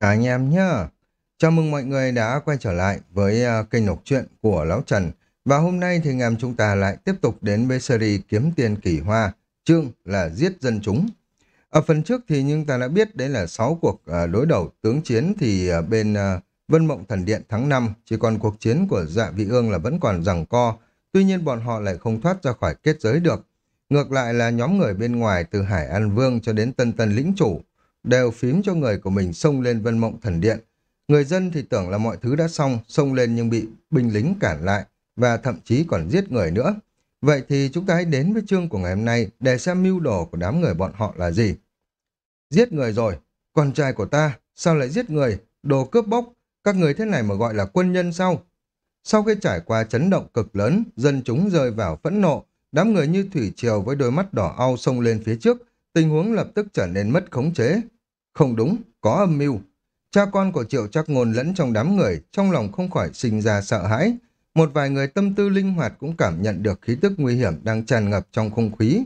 Cả anh em nhá. Chào mừng mọi người đã quay trở lại với uh, kênh đọc truyện của Lão Trần. Và hôm nay thì ngàm chúng ta lại tiếp tục đến với series Kiếm Tiền Kỳ Hoa, chương là Giết Dân Chúng. Ở phần trước thì chúng ta đã biết đấy là 6 cuộc uh, đối đầu tướng chiến thì uh, bên Vân Mộng Thần Điện tháng 5, chỉ còn cuộc chiến của Dạ Vị Ương là vẫn còn rằng co, tuy nhiên bọn họ lại không thoát ra khỏi kết giới được. Ngược lại là nhóm người bên ngoài từ Hải An Vương cho đến Tân Tân Lĩnh Chủ đều phím cho người của mình xông lên Vân Mộng Thần Điện. Người dân thì tưởng là mọi thứ đã xong, xông lên nhưng bị binh lính cản lại và thậm chí còn giết người nữa. Vậy thì chúng ta hãy đến với chương của ngày hôm nay để xem mưu đồ của đám người bọn họ là gì. Giết người rồi, con trai của ta, sao lại giết người, đồ cướp bóc, các người thế này mà gọi là quân nhân sao? Sau khi trải qua chấn động cực lớn, dân chúng rơi vào phẫn nộ, đám người như thủy triều với đôi mắt đỏ au xông lên phía trước, tình huống lập tức trở nên mất khống chế. Không đúng, có âm mưu. Cha con của Triệu Trác Ngôn lẫn trong đám người, trong lòng không khỏi sinh ra sợ hãi. Một vài người tâm tư linh hoạt cũng cảm nhận được khí tức nguy hiểm đang tràn ngập trong không khí.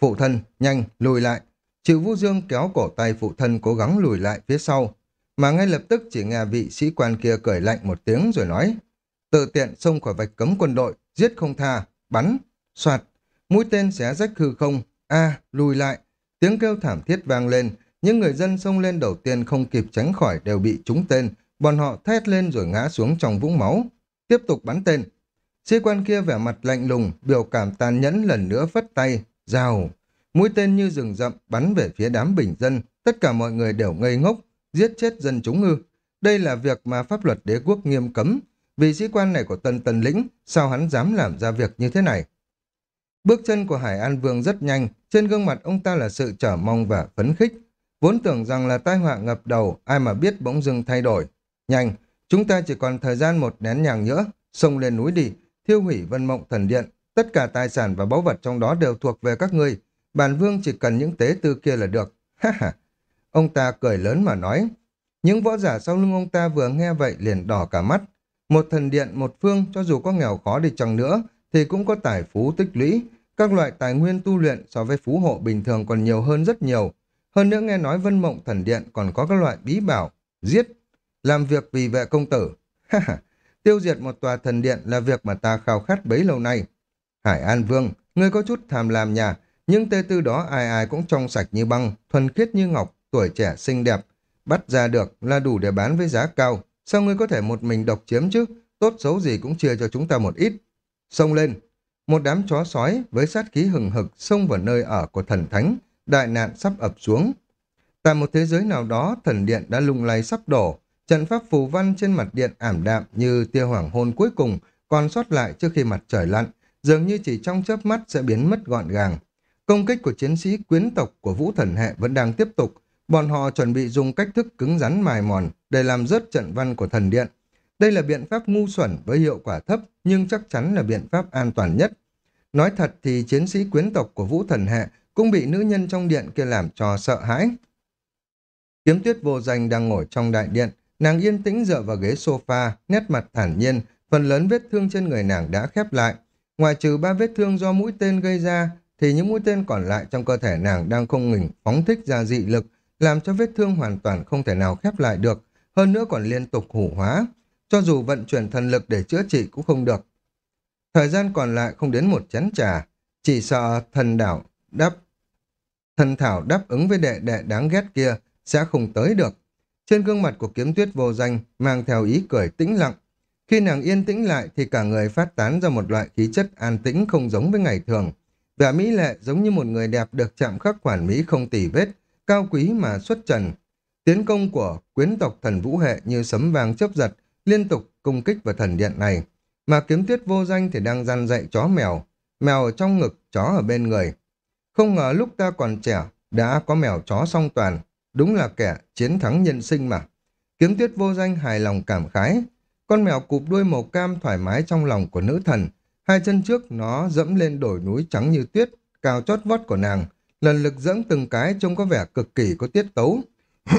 Phụ thân, nhanh, lùi lại. Triệu Vũ Dương kéo cổ tay phụ thân cố gắng lùi lại phía sau. Mà ngay lập tức chỉ nghe vị sĩ quan kia cười lạnh một tiếng rồi nói. Tự tiện xông khỏi vạch cấm quân đội, giết không tha, bắn, soạt. Mũi tên xé rách hư không. a lùi lại. Tiếng kêu thảm thiết vang lên, những người dân xông lên đầu tiên không kịp tránh khỏi đều bị trúng tên, bọn họ thét lên rồi ngã xuống trong vũng máu. Tiếp tục bắn tên. Sĩ quan kia vẻ mặt lạnh lùng, biểu cảm tàn nhẫn lần nữa phất tay, rào. Mũi tên như rừng rậm bắn về phía đám bình dân, tất cả mọi người đều ngây ngốc, giết chết dân chúng ư. Đây là việc mà pháp luật đế quốc nghiêm cấm. Vì sĩ quan này của tân tân lĩnh, sao hắn dám làm ra việc như thế này? Bước chân của Hải An Vương rất nhanh, trên gương mặt ông ta là sự trở mong và phấn khích. Vốn tưởng rằng là tai họa ngập đầu, ai mà biết bỗng dưng thay đổi. Nhanh, chúng ta chỉ còn thời gian một nén nhàng nữa, xông lên núi đi, thiêu hủy vân mộng thần điện. Tất cả tài sản và báu vật trong đó đều thuộc về các ngươi. Bản vương chỉ cần những tế tư kia là được. Ha ha. Ông ta cười lớn mà nói. Những võ giả sau lưng ông ta vừa nghe vậy liền đỏ cả mắt. Một thần điện, một phương, cho dù có nghèo khó đi chăng nữa, thì cũng có tài phú tích lũy. Các loại tài nguyên tu luyện so với phú hộ bình thường còn nhiều hơn rất nhiều. Hơn nữa nghe nói Vân Mộng Thần Điện còn có các loại bí bảo, giết, làm việc vì vệ công tử. Tiêu diệt một tòa thần điện là việc mà ta khao khát bấy lâu nay. Hải An Vương, ngươi có chút tham lam nhà, nhưng tê tư đó ai ai cũng trong sạch như băng, thuần khiết như ngọc, tuổi trẻ xinh đẹp. Bắt ra được là đủ để bán với giá cao. Sao ngươi có thể một mình độc chiếm chứ? Tốt xấu gì cũng chia cho chúng ta một ít. Xông lên. Một đám chó sói với sát khí hừng hực xông vào nơi ở của thần thánh, đại nạn sắp ập xuống. Tại một thế giới nào đó, thần điện đã lung lay sắp đổ, trận pháp phù văn trên mặt điện ảm đạm như tia hoàng hôn cuối cùng còn sót lại trước khi mặt trời lặn, dường như chỉ trong chớp mắt sẽ biến mất gọn gàng. Công kích của chiến sĩ quyến tộc của vũ thần hệ vẫn đang tiếp tục, bọn họ chuẩn bị dùng cách thức cứng rắn mài mòn để làm rớt trận văn của thần điện. Đây là biện pháp ngu xuẩn với hiệu quả thấp nhưng chắc chắn là biện pháp an toàn nhất. Nói thật thì chiến sĩ quyến tộc của vũ thần hệ cũng bị nữ nhân trong điện kia làm cho sợ hãi. Kiếm tuyết vô danh đang ngồi trong đại điện, nàng yên tĩnh dựa vào ghế sofa, nét mặt thản nhiên, phần lớn vết thương trên người nàng đã khép lại. Ngoài trừ ba vết thương do mũi tên gây ra, thì những mũi tên còn lại trong cơ thể nàng đang không ngừng phóng thích ra dị lực, làm cho vết thương hoàn toàn không thể nào khép lại được, hơn nữa còn liên tục hủ hóa. Cho dù vận chuyển thần lực để chữa trị cũng không được. Thời gian còn lại không đến một chén trà, chỉ sợ thần đảo đáp thần thảo đáp ứng với đệ đệ đáng ghét kia sẽ không tới được. Trên gương mặt của kiếm tuyết vô danh mang theo ý cười tĩnh lặng. Khi nàng yên tĩnh lại thì cả người phát tán ra một loại khí chất an tĩnh không giống với ngày thường. Vẻ mỹ lệ giống như một người đẹp được chạm khắc hoàn mỹ không tỉ vết, cao quý mà xuất trần. Tiến công của quyến tộc thần vũ hệ như sấm vàng chớp giật, liên tục công kích vào thần điện này. Mà kiếm tuyết vô danh thì đang răn dạy chó mèo, mèo ở trong ngực, chó ở bên người. Không ngờ lúc ta còn trẻ, đã có mèo chó song toàn, đúng là kẻ chiến thắng nhân sinh mà. Kiếm tuyết vô danh hài lòng cảm khái, con mèo cụp đuôi màu cam thoải mái trong lòng của nữ thần, hai chân trước nó dẫm lên đồi núi trắng như tuyết, cao chót vót của nàng, lần lực dẫm từng cái trông có vẻ cực kỳ có tiết tấu.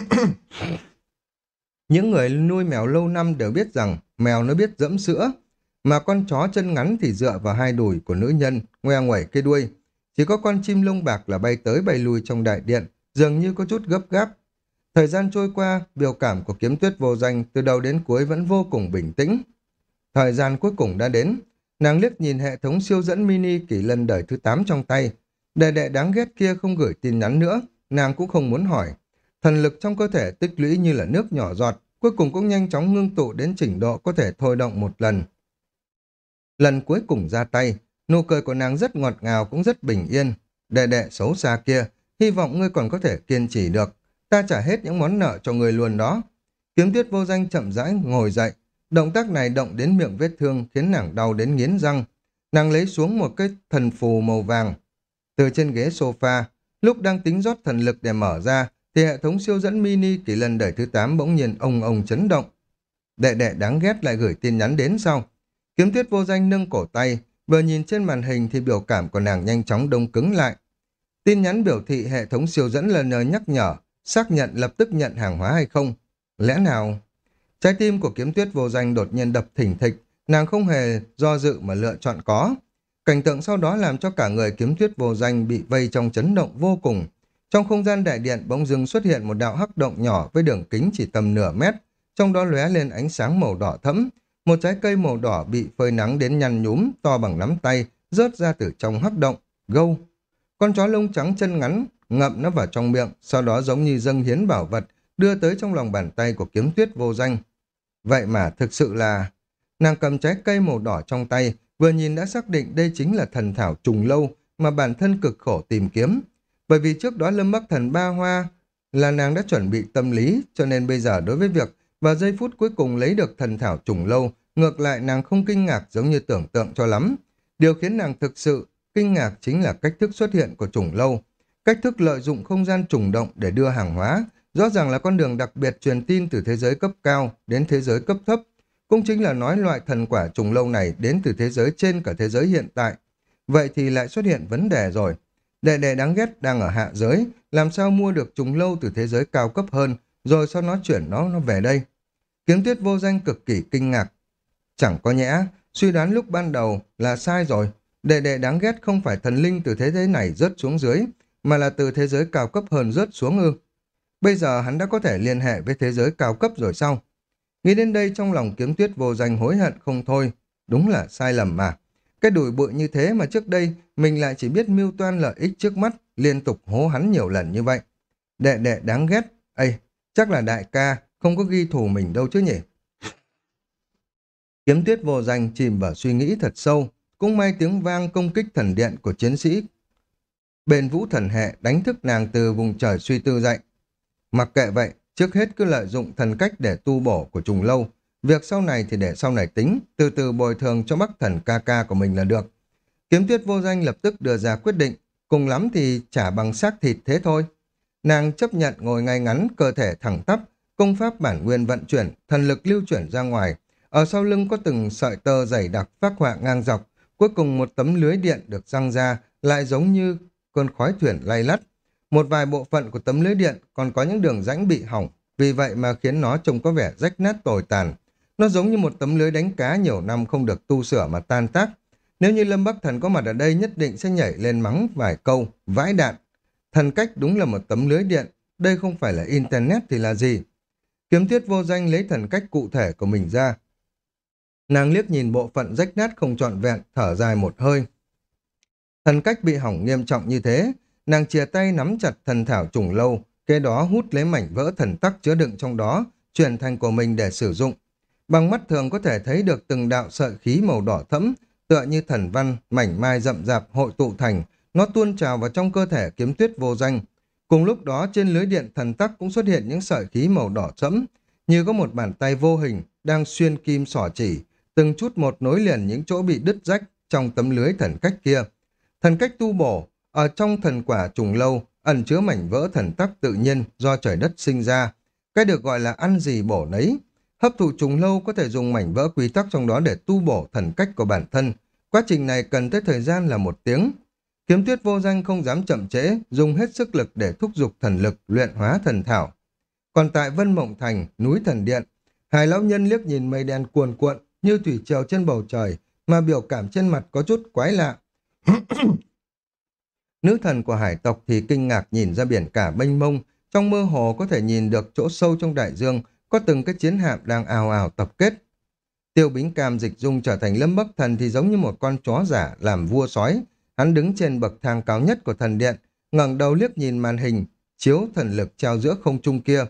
Những người nuôi mèo lâu năm đều biết rằng mèo nó biết dẫm sữa, mà con chó chân ngắn thì dựa vào hai đùi của nữ nhân, ngoe ngoẩy cái đuôi, chỉ có con chim lông bạc là bay tới bay lui trong đại điện, dường như có chút gấp gáp. Thời gian trôi qua, biểu cảm của kiếm tuyết vô danh từ đầu đến cuối vẫn vô cùng bình tĩnh. Thời gian cuối cùng đã đến, nàng liếc nhìn hệ thống siêu dẫn mini kỷ lân đời thứ 8 trong tay. Đệ đệ đáng ghét kia không gửi tin nhắn nữa, nàng cũng không muốn hỏi. Thần lực trong cơ thể tích lũy như là nước nhỏ giọt, cuối cùng cũng nhanh chóng ngưng tụ đến trình độ có thể thôi động một lần. Lần cuối cùng ra tay, nụ cười của nàng rất ngọt ngào cũng rất bình yên. Đệ đệ xấu xa kia, hy vọng ngươi còn có thể kiên trì được. Ta trả hết những món nợ cho người luôn đó. Kiếm tuyết vô danh chậm rãi ngồi dậy. Động tác này động đến miệng vết thương khiến nàng đau đến nghiến răng. Nàng lấy xuống một cái thần phù màu vàng. Từ trên ghế sofa, lúc đang tính rót thần lực để mở ra, thì hệ thống siêu dẫn mini kỷ lần đời thứ 8 bỗng nhiên ông ông chấn động. Đệ đệ đáng ghét lại gửi tin nhắn đến sau. Kiếm tuyết vô danh nâng cổ tay, vừa nhìn trên màn hình thì biểu cảm của nàng nhanh chóng đông cứng lại. Tin nhắn biểu thị hệ thống siêu dẫn lần nhờ nhắc nhở, xác nhận lập tức nhận hàng hóa hay không. Lẽ nào? Trái tim của kiếm tuyết vô danh đột nhiên đập thỉnh thịch, nàng không hề do dự mà lựa chọn có. Cảnh tượng sau đó làm cho cả người kiếm tuyết vô danh bị vây trong chấn động vô cùng. Trong không gian đại điện bỗng dưng xuất hiện một đạo hắc động nhỏ với đường kính chỉ tầm nửa mét, trong đó lóe lên ánh sáng màu đỏ thẫm. Một trái cây màu đỏ bị phơi nắng đến nhăn nhúm, to bằng nắm tay, rớt ra từ trong hắc động. Gâu! Con chó lông trắng chân ngắn, ngậm nó vào trong miệng, sau đó giống như dâng hiến bảo vật, đưa tới trong lòng bàn tay của kiếm tuyết vô danh. Vậy mà thực sự là... Nàng cầm trái cây màu đỏ trong tay, vừa nhìn đã xác định đây chính là thần thảo trùng lâu mà bản thân cực khổ tìm kiếm. Bởi vì trước đó Lâm Bắc Thần ba hoa là nàng đã chuẩn bị tâm lý, cho nên bây giờ đối với việc và giây phút cuối cùng lấy được thần thảo trùng lâu, ngược lại nàng không kinh ngạc giống như tưởng tượng cho lắm. Điều khiến nàng thực sự kinh ngạc chính là cách thức xuất hiện của trùng lâu. Cách thức lợi dụng không gian trùng động để đưa hàng hóa, rõ ràng là con đường đặc biệt truyền tin từ thế giới cấp cao đến thế giới cấp thấp. Cũng chính là nói loại thần quả trùng lâu này đến từ thế giới trên cả thế giới hiện tại. Vậy thì lại xuất hiện vấn đề rồi. Đệ đệ đáng ghét đang ở hạ giới, làm sao mua được trùng lâu từ thế giới cao cấp hơn, rồi sau nó chuyển nó nó về đây. Kiếm tuyết vô danh cực kỳ kinh ngạc. Chẳng có nhẽ, suy đoán lúc ban đầu là sai rồi. Đệ đệ đáng ghét không phải thần linh từ thế giới này rớt xuống dưới, mà là từ thế giới cao cấp hơn rớt xuống ư. Bây giờ hắn đã có thể liên hệ với thế giới cao cấp rồi sao? Nghĩ đến đây trong lòng kiếm tuyết vô danh hối hận không thôi. Đúng là sai lầm mà. Cái đùi bụi như thế mà trước đây mình lại chỉ biết mưu toan lợi ích trước mắt, liên tục hố hắn nhiều lần như vậy. Đệ đệ đáng ghét. Ây, chắc là đại ca, không có ghi thù mình đâu chứ nhỉ? Kiếm tuyết vô danh chìm vào suy nghĩ thật sâu, cũng may tiếng vang công kích thần điện của chiến sĩ. Bền vũ thần hệ đánh thức nàng từ vùng trời suy tư dậy. Mặc kệ vậy, trước hết cứ lợi dụng thần cách để tu bổ của trùng lâu. Việc sau này thì để sau này tính, từ từ bồi thường cho bắc thần ca ca của mình là được. Kiếm tuyết vô danh lập tức đưa ra quyết định, cùng lắm thì trả bằng xác thịt thế thôi. Nàng chấp nhận ngồi ngay ngắn, cơ thể thẳng tắp, công pháp bản nguyên vận chuyển, thần lực lưu chuyển ra ngoài. Ở sau lưng có từng sợi tơ dày đặc phát họa ngang dọc, cuối cùng một tấm lưới điện được răng ra, lại giống như cơn khói thuyền lay lắt. Một vài bộ phận của tấm lưới điện còn có những đường rãnh bị hỏng, vì vậy mà khiến nó trông có vẻ rách nát tồi tàn. Nó giống như một tấm lưới đánh cá nhiều năm không được tu sửa mà tan tác. Nếu như Lâm Bắc Thần có mặt ở đây nhất định sẽ nhảy lên mắng vài câu, vãi đạn. Thần cách đúng là một tấm lưới điện, đây không phải là Internet thì là gì. Kiếm tiết vô danh lấy thần cách cụ thể của mình ra. Nàng liếc nhìn bộ phận rách nát không trọn vẹn, thở dài một hơi. Thần cách bị hỏng nghiêm trọng như thế, nàng chia tay nắm chặt thần thảo trùng lâu, kế đó hút lấy mảnh vỡ thần tắc chứa đựng trong đó, chuyển thành của mình để sử dụng. Bằng mắt thường có thể thấy được từng đạo sợi khí màu đỏ thẫm, tựa như thần văn, mảnh mai rậm rạp hội tụ thành, nó tuôn trào vào trong cơ thể kiếm tuyết vô danh. Cùng lúc đó trên lưới điện thần tắc cũng xuất hiện những sợi khí màu đỏ sẫm, như có một bàn tay vô hình đang xuyên kim sỏ chỉ, từng chút một nối liền những chỗ bị đứt rách trong tấm lưới thần cách kia. Thần cách tu bổ, ở trong thần quả trùng lâu, ẩn chứa mảnh vỡ thần tắc tự nhiên do trời đất sinh ra. Cái được gọi là ăn gì bổ nấy. Hấp thụ trùng lâu có thể dùng mảnh vỡ quy tắc trong đó để tu bổ thần cách của bản thân. Quá trình này cần tới thời gian là một tiếng. Kiếm tuyết vô danh không dám chậm trễ, dùng hết sức lực để thúc giục thần lực luyện hóa thần thảo. Còn tại Vân Mộng Thành, núi thần điện, hai lão nhân liếc nhìn mây đen cuồn cuộn như thủy triều trên bầu trời, mà biểu cảm trên mặt có chút quái lạ. Nữ thần của hải tộc thì kinh ngạc nhìn ra biển cả mênh mông, trong mơ hồ có thể nhìn được chỗ sâu trong đại dương, có từng cái chiến hạm đang ào ào tập kết. Tiêu Bính Cam dịch dung trở thành lâm bắc thần thì giống như một con chó giả làm vua sói. Hắn đứng trên bậc thang cao nhất của thần điện, ngẩng đầu liếc nhìn màn hình, chiếu thần lực treo giữa không trung kia.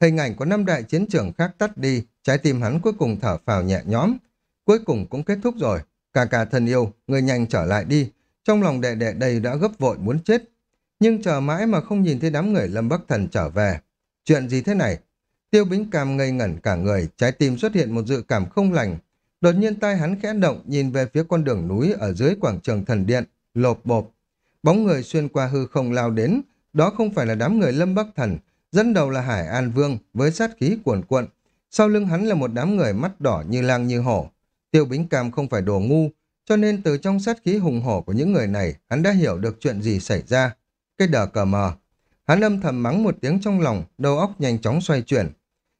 Hình ảnh của năm đại chiến trường khác tắt đi, trái tim hắn cuối cùng thở phào nhẹ nhõm. Cuối cùng cũng kết thúc rồi. Cả cả thân yêu, người nhanh trở lại đi. Trong lòng đệ đệ đây đã gấp vội muốn chết. Nhưng chờ mãi mà không nhìn thấy đám người Lâm Bắc Thần trở về. Chuyện gì thế này? Tiêu Bính Cam ngây ngẩn cả người, trái tim xuất hiện một dự cảm không lành. Đột nhiên tai hắn khẽ động nhìn về phía con đường núi ở dưới quảng trường thần điện, lộp bộp. Bóng người xuyên qua hư không lao đến, đó không phải là đám người Lâm Bắc Thần, dẫn đầu là Hải An Vương với sát khí cuồn cuộn. Sau lưng hắn là một đám người mắt đỏ như lang như hổ. Tiêu Bính Cam không phải đồ ngu, cho nên từ trong sát khí hùng hổ của những người này, hắn đã hiểu được chuyện gì xảy ra. Cái đờ cờ mờ. Hắn âm thầm mắng một tiếng trong lòng, đầu óc nhanh chóng xoay chuyển.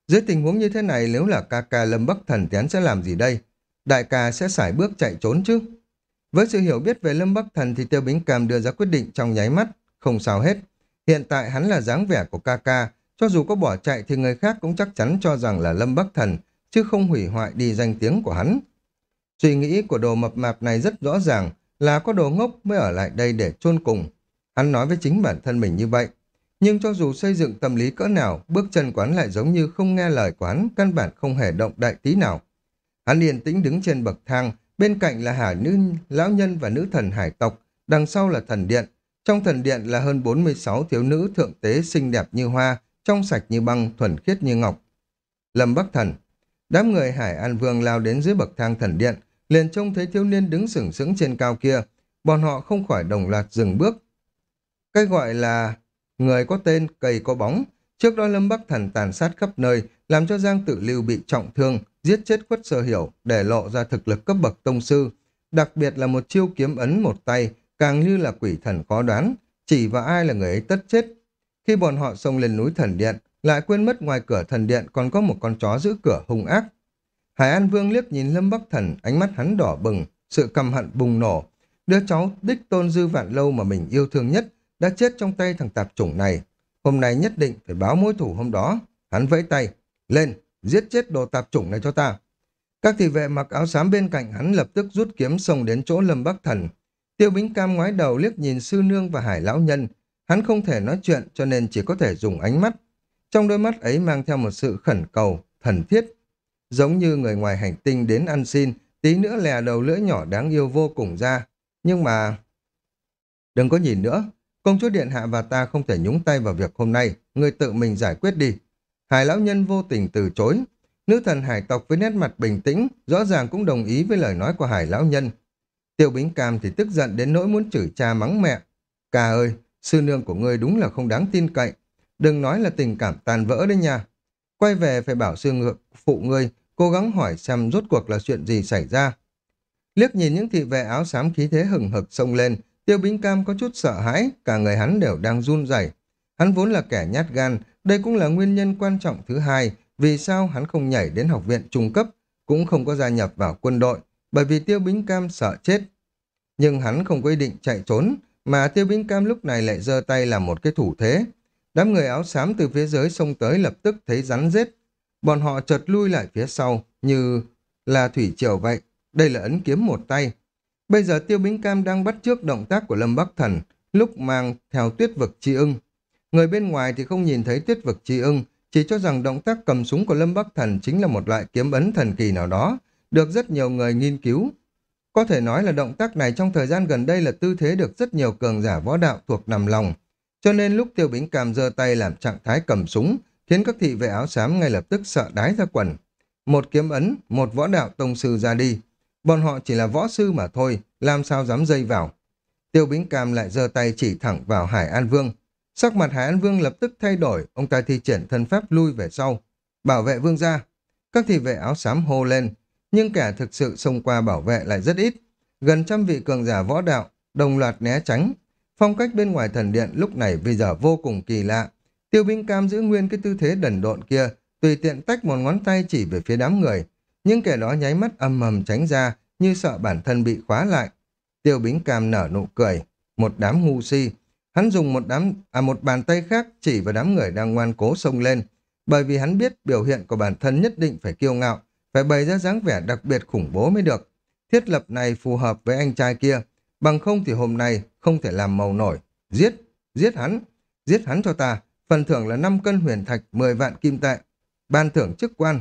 Dưới tình huống như thế này, nếu là ca ca Lâm Bắc Thần thì hắn sẽ làm gì đây? Đại ca sẽ xài bước chạy trốn chứ? Với sự hiểu biết về Lâm Bắc Thần thì Tiêu Bính Cam đưa ra quyết định trong nháy mắt, không sao hết. Hiện tại hắn là dáng vẻ của ca ca, cho dù có bỏ chạy thì người khác cũng chắc chắn cho rằng là Lâm Bắc Thần, chứ không hủy hoại đi danh tiếng của hắn. Suy nghĩ của đồ mập mạp này rất rõ ràng là có đồ ngốc mới ở lại đây để chôn cùng. Hắn nói với chính bản thân mình như vậy. Nhưng cho dù xây dựng tâm lý cỡ nào, bước chân quán lại giống như không nghe lời quán, căn bản không hề động đại tí nào. Hắn yên tĩnh đứng trên bậc thang, bên cạnh là hải nữ, lão nhân và nữ thần hải tộc, đằng sau là thần điện. Trong thần điện là hơn 46 thiếu nữ thượng tế xinh đẹp như hoa, trong sạch như băng, thuần khiết như ngọc. Lâm Bắc Thần Đám người Hải An Vương lao đến dưới bậc thang thần điện, liền trông thấy thiếu niên đứng sừng sững trên cao kia. Bọn họ không khỏi đồng loạt dừng bước. Cái gọi là người có tên, cây có bóng. Trước đó Lâm Bắc Thần tàn sát khắp nơi, làm cho Giang tự Lưu bị trọng thương, giết chết khuất sơ hiểu, để lộ ra thực lực cấp bậc tông sư. Đặc biệt là một chiêu kiếm ấn một tay, càng như là quỷ thần khó đoán, chỉ vào ai là người ấy tất chết. Khi bọn họ xông lên núi thần điện, lại quên mất ngoài cửa thần điện còn có một con chó giữ cửa hung ác. Hải An Vương liếc nhìn Lâm Bắc Thần, ánh mắt hắn đỏ bừng, sự căm hận bùng nổ. Đứa cháu đích tôn dư vạn lâu mà mình yêu thương nhất đã chết trong tay thằng tạp chủng này. Hôm nay nhất định phải báo mối thủ hôm đó. Hắn vẫy tay, lên, giết chết đồ tạp chủng này cho ta. Các thị vệ mặc áo xám bên cạnh hắn lập tức rút kiếm xông đến chỗ Lâm Bắc Thần. Tiêu Bính Cam ngoái đầu liếc nhìn sư nương và hải lão nhân. Hắn không thể nói chuyện cho nên chỉ có thể dùng ánh mắt. Trong đôi mắt ấy mang theo một sự khẩn cầu, thần thiết. Giống như người ngoài hành tinh đến ăn xin, tí nữa lè đầu lưỡi nhỏ đáng yêu vô cùng ra. Nhưng mà... Đừng có nhìn nữa, công chúa Điện Hạ và ta không thể nhúng tay vào việc hôm nay, người tự mình giải quyết đi. Hải lão nhân vô tình từ chối. Nữ thần hải tộc với nét mặt bình tĩnh, rõ ràng cũng đồng ý với lời nói của hải lão nhân. Tiêu Bính Cam thì tức giận đến nỗi muốn chửi cha mắng mẹ. Cà ơi, sư nương của ngươi đúng là không đáng tin cậy. Đừng nói là tình cảm tàn vỡ đấy nha. Quay về phải bảo sư ngược phụ ngươi cố gắng hỏi xem rốt cuộc là chuyện gì xảy ra. Liếc nhìn những thị vệ áo xám khí thế hừng hực xông lên, Tiêu Bính Cam có chút sợ hãi, cả người hắn đều đang run rẩy. Hắn vốn là kẻ nhát gan, đây cũng là nguyên nhân quan trọng thứ hai vì sao hắn không nhảy đến học viện trung cấp, cũng không có gia nhập vào quân đội, bởi vì Tiêu Bính Cam sợ chết. Nhưng hắn không có ý định chạy trốn, mà Tiêu Bính Cam lúc này lại giơ tay làm một cái thủ thế. Đám người áo xám từ phía dưới xông tới lập tức thấy rắn rết. Bọn họ chợt lui lại phía sau, như là thủy triều vậy. Đây là ấn kiếm một tay. Bây giờ Tiêu Bính Cam đang bắt trước động tác của Lâm Bắc Thần, lúc mang theo tuyết vực chi ưng. Người bên ngoài thì không nhìn thấy tuyết vực chi ưng, chỉ cho rằng động tác cầm súng của Lâm Bắc Thần chính là một loại kiếm ấn thần kỳ nào đó, được rất nhiều người nghiên cứu. Có thể nói là động tác này trong thời gian gần đây là tư thế được rất nhiều cường giả võ đạo thuộc nằm lòng. Cho nên lúc Tiêu Bính Cam giơ tay làm trạng thái cầm súng, khiến các thị vệ áo xám ngay lập tức sợ đái ra quần. Một kiếm ấn, một võ đạo tông sư ra đi. Bọn họ chỉ là võ sư mà thôi, làm sao dám dây vào. Tiêu Bính Cam lại giơ tay chỉ thẳng vào Hải An Vương. Sắc mặt Hải An Vương lập tức thay đổi, ông ta thi triển thân pháp lui về sau. Bảo vệ vương gia. Các thị vệ áo xám hô lên, nhưng kẻ thực sự xông qua bảo vệ lại rất ít. Gần trăm vị cường giả võ đạo, đồng loạt né tránh. Phong cách bên ngoài thần điện lúc này bây giờ vô cùng kỳ lạ. Tiêu binh cam giữ nguyên cái tư thế đần độn kia, tùy tiện tách một ngón tay chỉ về phía đám người. Nhưng kẻ đó nháy mắt âm mầm tránh ra, như sợ bản thân bị khóa lại. Tiêu bính cam nở nụ cười. Một đám ngu si. Hắn dùng một đám à một bàn tay khác chỉ vào đám người đang ngoan cố xông lên, bởi vì hắn biết biểu hiện của bản thân nhất định phải kiêu ngạo, phải bày ra dáng vẻ đặc biệt khủng bố mới được. Thiết lập này phù hợp với anh trai kia, bằng không thì hôm nay không thể làm màu nổi. Giết, giết hắn, giết hắn cho ta, phần thưởng là 5 cân huyền thạch, 10 vạn kim tệ. Ban thưởng chức quan.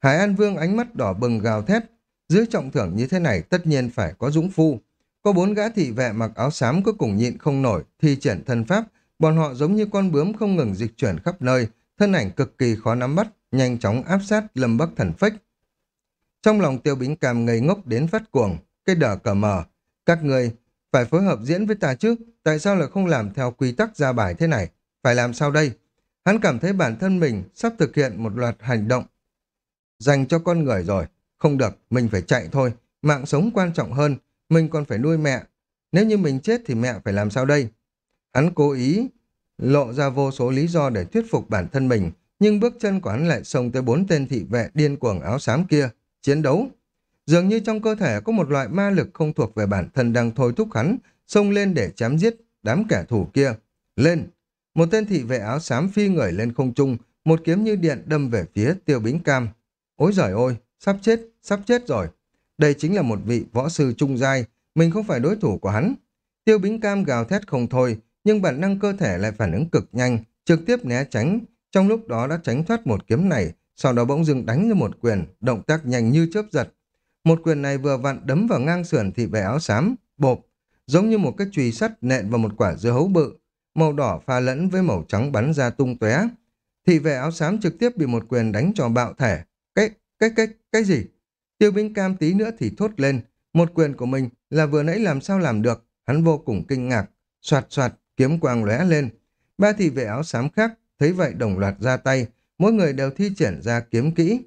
Hải An Vương ánh mắt đỏ bừng gào thét, dưới trọng thưởng như thế này tất nhiên phải có dũng phu. Có bốn gã thị vệ mặc áo xám cuối cùng nhịn không nổi, thi triển thân pháp, bọn họ giống như con bướm không ngừng dịch chuyển khắp nơi, thân ảnh cực kỳ khó nắm bắt, nhanh chóng áp sát lâm bắc thần phách. Trong lòng tiêu bính cam ngây ngốc đến phát cuồng, cái đờ cờ mờ. Các người phải phối hợp diễn với ta chứ, tại sao lại không làm theo quy tắc ra bài thế này? Phải làm sao đây? Hắn cảm thấy bản thân mình sắp thực hiện một loạt hành động dành cho con người rồi. Không được, mình phải chạy thôi. Mạng sống quan trọng hơn, mình còn phải nuôi mẹ. Nếu như mình chết thì mẹ phải làm sao đây? Hắn cố ý lộ ra vô số lý do để thuyết phục bản thân mình, nhưng bước chân của hắn lại xông tới bốn tên thị vệ điên cuồng áo xám kia, chiến đấu. Dường như trong cơ thể có một loại ma lực không thuộc về bản thân đang thôi thúc hắn, xông lên để chém giết đám kẻ thù kia. Lên! Một tên thị vệ áo xám phi người lên không trung, một kiếm như điện đâm về phía tiêu bính cam. Ôi giời ôi, sắp chết, sắp chết rồi. Đây chính là một vị võ sư trung giai, mình không phải đối thủ của hắn. Tiêu bính cam gào thét không thôi, nhưng bản năng cơ thể lại phản ứng cực nhanh, trực tiếp né tránh, trong lúc đó đã tránh thoát một kiếm này, sau đó bỗng dưng đánh ra một quyền, động tác nhanh như chớp giật. Một quyền này vừa vặn đấm vào ngang sườn thị vệ áo xám, bộp, giống như một cái chùy sắt nện vào một quả dưa hấu bự, màu đỏ pha lẫn với màu trắng bắn ra tung tóe. Thị vệ áo xám trực tiếp bị một quyền đánh cho bạo thể. Cái, cái, cái, cái gì? Tiêu Bính cam tí nữa thì thốt lên. Một quyền của mình là vừa nãy làm sao làm được. Hắn vô cùng kinh ngạc. Soạt soạt, kiếm quang lóe lên. Ba thị vệ áo xám khác thấy vậy đồng loạt ra tay. Mỗi người đều thi triển ra kiếm kỹ.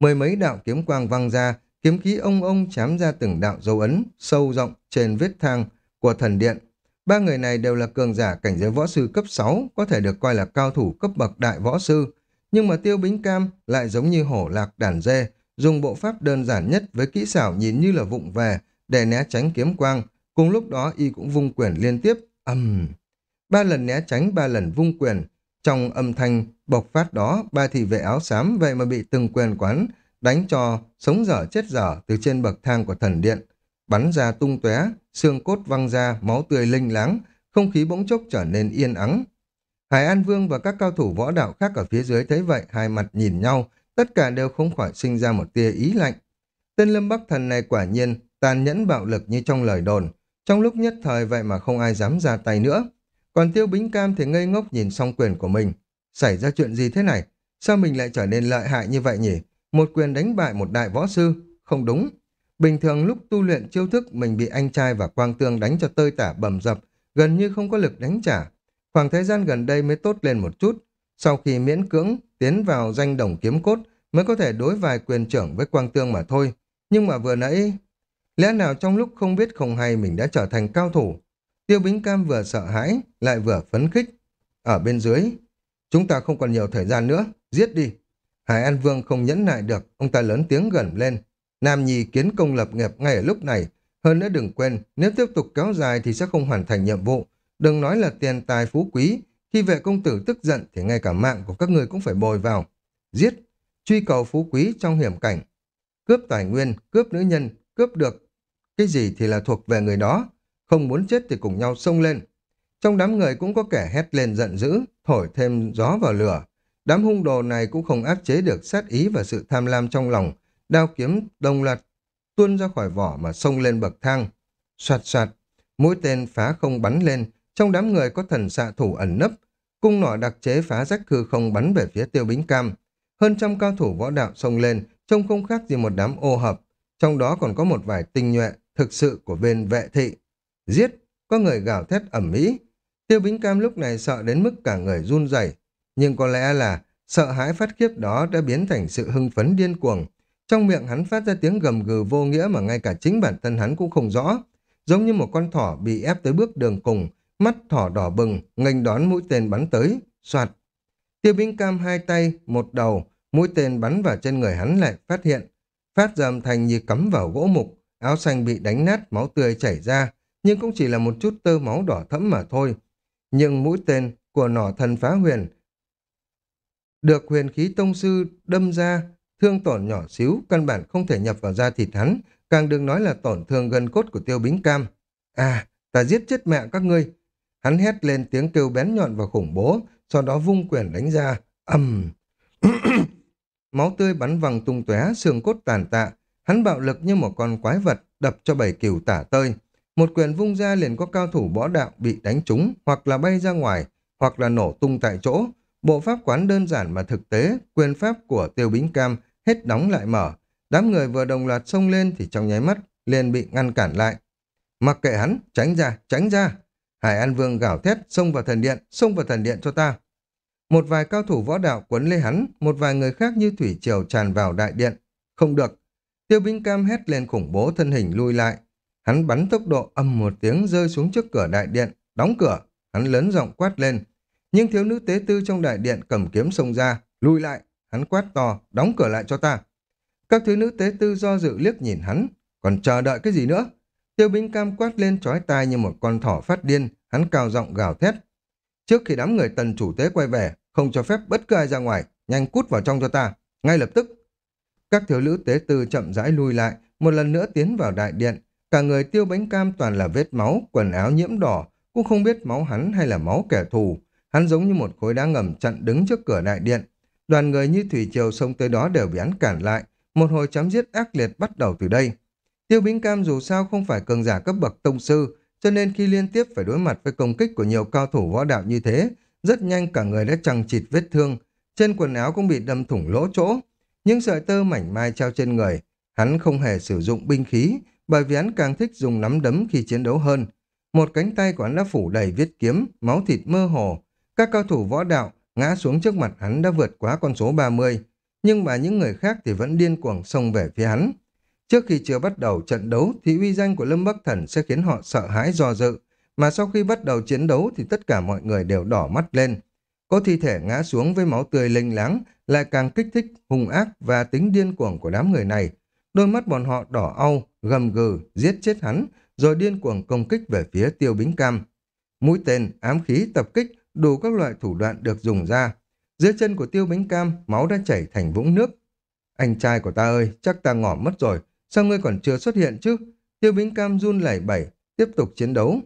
Mười mấy đạo kiếm quang văng ra, kiếm khí ông ông chám ra từng đạo dấu ấn, sâu rộng trên vết thang của thần điện. Ba người này đều là cường giả cảnh giới võ sư cấp 6, có thể được coi là cao thủ cấp bậc đại võ sư. Nhưng mà tiêu bính cam lại giống như hổ lạc đàn dê, dùng bộ pháp đơn giản nhất với kỹ xảo nhìn như là vụng về để né tránh kiếm quang. Cùng lúc đó y cũng vung quyền liên tiếp, âm. Ba lần né tránh, ba lần vung quyền. Trong âm thanh bộc phát đó, ba thị vệ áo xám vậy mà bị từng quyền quán đánh cho sống dở chết dở từ trên bậc thang của thần điện bắn ra tung tóe, xương cốt văng ra, máu tươi linh láng, không khí bỗng chốc trở nên yên ắng. Hải An Vương và các cao thủ võ đạo khác ở phía dưới thấy vậy, hai mặt nhìn nhau, tất cả đều không khỏi sinh ra một tia ý lạnh. Tên Lâm Bắc Thần này quả nhiên tàn nhẫn bạo lực như trong lời đồn, trong lúc nhất thời vậy mà không ai dám ra tay nữa. Còn Tiêu Bính Cam thì ngây ngốc nhìn song quyền của mình. Xảy ra chuyện gì thế này? Sao mình lại trở nên lợi hại như vậy nhỉ? Một quyền đánh bại một đại võ sư? Không đúng. Bình thường lúc tu luyện chiêu thức mình bị anh trai và quang tương đánh cho tơi tả bầm dập, gần như không có lực đánh trả. Khoảng thời gian gần đây mới tốt lên một chút. Sau khi miễn cưỡng tiến vào danh đồng kiếm cốt mới có thể đối vài quyền trưởng với quang tương mà thôi. Nhưng mà vừa nãy, lẽ nào trong lúc không biết không hay mình đã trở thành cao thủ? Tiêu Bính Cam vừa sợ hãi, lại vừa phấn khích. Ở bên dưới, chúng ta không còn nhiều thời gian nữa, giết đi. Hải An Vương không nhẫn nại được, ông ta lớn tiếng gần lên. Nam Nhi kiến công lập nghiệp ngay ở lúc này. Hơn nữa đừng quên, nếu tiếp tục kéo dài thì sẽ không hoàn thành nhiệm vụ. Đừng nói là tiền tài phú quý. Khi vệ công tử tức giận thì ngay cả mạng của các người cũng phải bồi vào. Giết, truy cầu phú quý trong hiểm cảnh. Cướp tài nguyên, cướp nữ nhân, cướp được. Cái gì thì là thuộc về người đó. Không muốn chết thì cùng nhau xông lên. Trong đám người cũng có kẻ hét lên giận dữ, thổi thêm gió vào lửa. Đám hung đồ này cũng không áp chế được sát ý và sự tham lam trong lòng, đao kiếm đồng loạt tuôn ra khỏi vỏ mà xông lên bậc thang. Soạt soạt, mũi tên phá không bắn lên, trong đám người có thần xạ thủ ẩn nấp, cung nỏ đặc chế phá rách hư không bắn về phía tiêu bính cam. Hơn trăm cao thủ võ đạo xông lên, trông không khác gì một đám ô hợp, trong đó còn có một vài tinh nhuệ thực sự của bên vệ thị. Giết, có người gào thét ẩm mỹ. Tiêu bính cam lúc này sợ đến mức cả người run rẩy nhưng có lẽ là sợ hãi phát khiếp đó đã biến thành sự hưng phấn điên cuồng, trong miệng hắn phát ra tiếng gầm gừ vô nghĩa mà ngay cả chính bản thân hắn cũng không rõ. Giống như một con thỏ bị ép tới bước đường cùng, mắt thỏ đỏ bừng, nghênh đón mũi tên bắn tới, soạt. Tiêu Bính cam hai tay, một đầu, mũi tên bắn vào trên người hắn lại phát hiện. Phát ra âm thanh như cắm vào gỗ mục, áo xanh bị đánh nát, máu tươi chảy ra, nhưng cũng chỉ là một chút tơ máu đỏ thẫm mà thôi. Nhưng mũi tên của nỏ thần phá huyền được huyền khí tông sư đâm ra, thương tổn nhỏ xíu, căn bản không thể nhập vào da thịt hắn, càng đừng nói là tổn thương gần cốt của tiêu bính cam. À, ta giết chết mẹ các ngươi. Hắn hét lên tiếng kêu bén nhọn và khủng bố, sau đó vung quyền đánh ra, ầm. Máu tươi bắn văng tung tóe, xương cốt tàn tạ. Hắn bạo lực như một con quái vật, đập cho bảy cừu tả tơi. Một quyền vung ra liền có cao thủ võ đạo bị đánh trúng, hoặc là bay ra ngoài, hoặc là nổ tung tại chỗ. Bộ pháp quán đơn giản mà thực tế, quyền pháp của tiêu bính cam hết đóng lại mở. Đám người vừa đồng loạt xông lên thì trong nháy mắt liền bị ngăn cản lại. Mặc kệ hắn, tránh ra, tránh ra. Hải An Vương gào thét, xông vào thần điện, xông vào thần điện cho ta. Một vài cao thủ võ đạo quấn lấy hắn, một vài người khác như thủy triều tràn vào đại điện. Không được. Tiêu binh cam hét lên khủng bố thân hình lui lại. Hắn bắn tốc độ âm một tiếng rơi xuống trước cửa đại điện, đóng cửa. Hắn lớn giọng quát lên. Nhưng thiếu nữ tế tư trong đại điện cầm kiếm xông ra, lui lại. Hắn quát to, đóng cửa lại cho ta. Các thiếu nữ tế tư do dự liếc nhìn hắn, còn chờ đợi cái gì nữa? Tiêu Bính cam quát lên trói tai như một con thỏ phát điên, hắn cao giọng gào thét. Trước khi đám người tần chủ tế quay về, không cho phép bất cứ ai ra ngoài, nhanh cút vào trong cho ta, ngay lập tức. Các thiếu nữ tế tư chậm rãi lui lại, một lần nữa tiến vào đại điện. Cả người tiêu bánh cam toàn là vết máu, quần áo nhiễm đỏ, cũng không biết máu hắn hay là máu kẻ thù. Hắn giống như một khối đá ngầm chặn đứng trước cửa đại điện. Đoàn người như thủy triều sông tới đó đều bị hắn cản lại. Một hồi chấm giết ác liệt bắt đầu từ đây. Tiêu Bính Cam dù sao không phải cường giả cấp bậc tông sư, cho nên khi liên tiếp phải đối mặt với công kích của nhiều cao thủ võ đạo như thế, rất nhanh cả người đã chằng chịt vết thương, trên quần áo cũng bị đâm thủng lỗ chỗ. Những sợi tơ mảnh mai treo trên người, hắn không hề sử dụng binh khí, bởi vì hắn càng thích dùng nắm đấm khi chiến đấu hơn. Một cánh tay của hắn đã phủ đầy vết kiếm, máu thịt mơ hồ. Các cao thủ võ đạo ngã xuống trước mặt hắn đã vượt quá con số 30, nhưng mà những người khác thì vẫn điên cuồng xông về phía hắn. Trước khi chưa bắt đầu trận đấu thì uy danh của Lâm Bắc Thần sẽ khiến họ sợ hãi do dự, mà sau khi bắt đầu chiến đấu thì tất cả mọi người đều đỏ mắt lên. Có thi thể ngã xuống với máu tươi linh láng lại càng kích thích hung ác và tính điên cuồng của đám người này. Đôi mắt bọn họ đỏ au, gầm gừ, giết chết hắn, rồi điên cuồng công kích về phía tiêu bính cam. Mũi tên, ám khí, tập kích, đủ các loại thủ đoạn được dùng ra. Dưới chân của tiêu bính cam, máu đã chảy thành vũng nước. Anh trai của ta ơi, chắc ta ngỏ mất rồi, sao ngươi còn chưa xuất hiện chứ? Tiêu bính cam run lẩy bẩy, tiếp tục chiến đấu.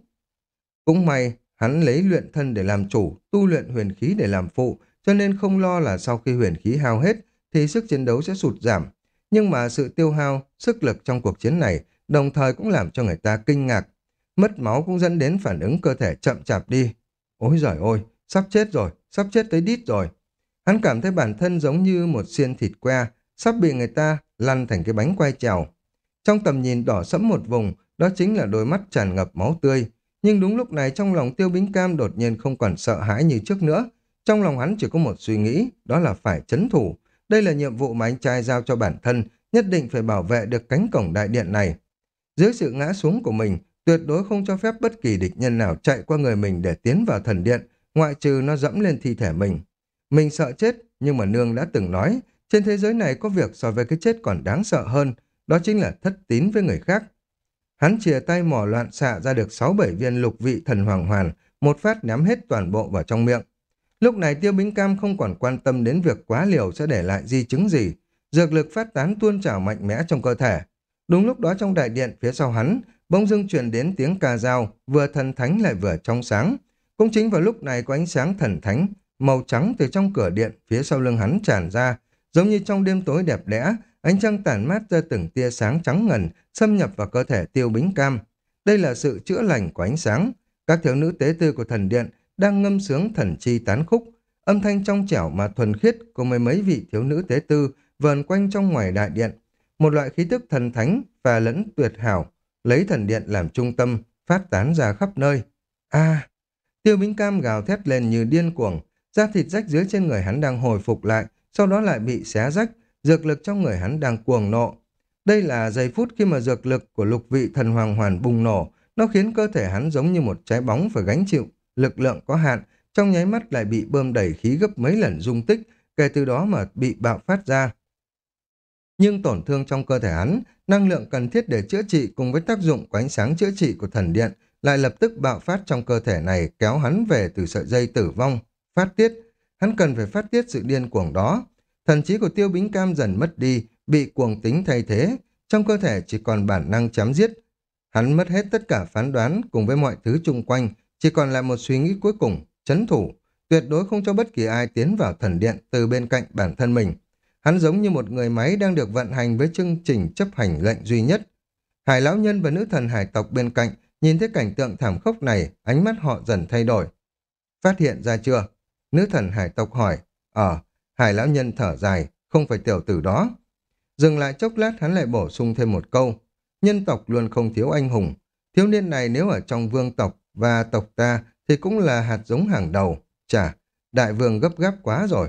Cũng may, hắn lấy luyện thân để làm chủ, tu luyện huyền khí để làm phụ, cho nên không lo là sau khi huyền khí hao hết thì sức chiến đấu sẽ sụt giảm. Nhưng mà sự tiêu hao, sức lực trong cuộc chiến này đồng thời cũng làm cho người ta kinh ngạc. Mất máu cũng dẫn đến phản ứng cơ thể chậm chạp đi. Ôi giời ôi, sắp chết rồi, sắp chết tới đít rồi. Hắn cảm thấy bản thân giống như một xiên thịt que, sắp bị người ta lăn thành cái bánh quay trèo. Trong tầm nhìn đỏ sẫm một vùng, đó chính là đôi mắt tràn ngập máu tươi. Nhưng đúng lúc này trong lòng tiêu bính cam đột nhiên không còn sợ hãi như trước nữa. Trong lòng hắn chỉ có một suy nghĩ, đó là phải chấn thủ. Đây là nhiệm vụ mà anh trai giao cho bản thân, nhất định phải bảo vệ được cánh cổng đại điện này. Dưới sự ngã xuống của mình, tuyệt đối không cho phép bất kỳ địch nhân nào chạy qua người mình để tiến vào thần điện, ngoại trừ nó dẫm lên thi thể mình. Mình sợ chết, nhưng mà nương đã từng nói, trên thế giới này có việc so với cái chết còn đáng sợ hơn, đó chính là thất tín với người khác. Hắn chìa tay mỏ loạn xạ ra được 6-7 viên lục vị thần hoàng hoàn, một phát ném hết toàn bộ vào trong miệng. Lúc này tiêu bính cam không còn quan tâm đến việc quá liều sẽ để lại di chứng gì. Dược lực phát tán tuôn trào mạnh mẽ trong cơ thể. Đúng lúc đó trong đại điện phía sau hắn, bỗng dưng truyền đến tiếng ca dao, vừa thần thánh lại vừa trong sáng. Cũng chính vào lúc này có ánh sáng thần thánh, màu trắng từ trong cửa điện phía sau lưng hắn tràn ra, giống như trong đêm tối đẹp đẽ, Ánh trăng tản mát ra từng tia sáng trắng ngần, xâm nhập vào cơ thể tiêu bính cam. Đây là sự chữa lành của ánh sáng. Các thiếu nữ tế tư của thần điện đang ngâm sướng thần chi tán khúc. Âm thanh trong trẻo mà thuần khiết của mấy mấy vị thiếu nữ tế tư vờn quanh trong ngoài đại điện. Một loại khí tức thần thánh và lẫn tuyệt hảo, lấy thần điện làm trung tâm, phát tán ra khắp nơi. a tiêu bính cam gào thét lên như điên cuồng, da thịt rách dưới trên người hắn đang hồi phục lại, sau đó lại bị xé rách, dược lực trong người hắn đang cuồng nộ. Đây là giây phút khi mà dược lực của lục vị thần hoàng hoàn bùng nổ, nó khiến cơ thể hắn giống như một trái bóng phải gánh chịu, lực lượng có hạn, trong nháy mắt lại bị bơm đẩy khí gấp mấy lần dung tích, kể từ đó mà bị bạo phát ra. Nhưng tổn thương trong cơ thể hắn, năng lượng cần thiết để chữa trị cùng với tác dụng của ánh sáng chữa trị của thần điện lại lập tức bạo phát trong cơ thể này kéo hắn về từ sợi dây tử vong, phát tiết. Hắn cần phải phát tiết sự điên cuồng đó. Thần trí của tiêu bính cam dần mất đi, bị cuồng tính thay thế, trong cơ thể chỉ còn bản năng chém giết. Hắn mất hết tất cả phán đoán cùng với mọi thứ chung quanh, chỉ còn lại một suy nghĩ cuối cùng, chấn thủ, tuyệt đối không cho bất kỳ ai tiến vào thần điện từ bên cạnh bản thân mình. Hắn giống như một người máy đang được vận hành với chương trình chấp hành lệnh duy nhất. Hải lão nhân và nữ thần hải tộc bên cạnh nhìn thấy cảnh tượng thảm khốc này, ánh mắt họ dần thay đổi. Phát hiện ra chưa? Nữ thần hải tộc hỏi. Ờ, hải lão nhân thở dài, không phải tiểu tử đó. Dừng lại chốc lát hắn lại bổ sung thêm một câu. Nhân tộc luôn không thiếu anh hùng. Thiếu niên này nếu ở trong vương tộc và tộc ta thì cũng là hạt giống hàng đầu. Chà, đại vương gấp gáp quá rồi.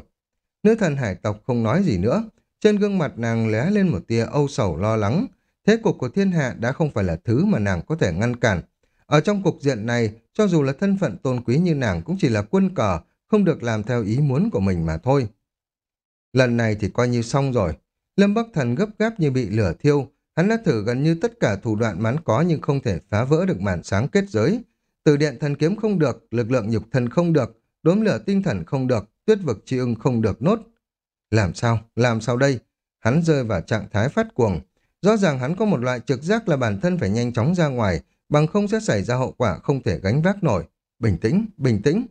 Nữ thần hải tộc không nói gì nữa. Trên gương mặt nàng lé lên một tia âu sầu lo lắng. Thế cục của thiên hạ đã không phải là thứ mà nàng có thể ngăn cản. Ở trong cục diện này, cho dù là thân phận tôn quý như nàng cũng chỉ là quân cờ, không được làm theo ý muốn của mình mà thôi. Lần này thì coi như xong rồi. Lâm Bắc Thần gấp gáp như bị lửa thiêu. Hắn đã thử gần như tất cả thủ đoạn mắn có nhưng không thể phá vỡ được màn sáng kết giới. Từ điện thần kiếm không được, lực lượng nhục thần không được, đốm lửa tinh thần không được, tuyết vực chi ưng không được nốt. Làm sao? Làm sao đây? Hắn rơi vào trạng thái phát cuồng. Rõ ràng hắn có một loại trực giác là bản thân phải nhanh chóng ra ngoài, bằng không sẽ xảy ra hậu quả không thể gánh vác nổi. Bình tĩnh, bình tĩnh.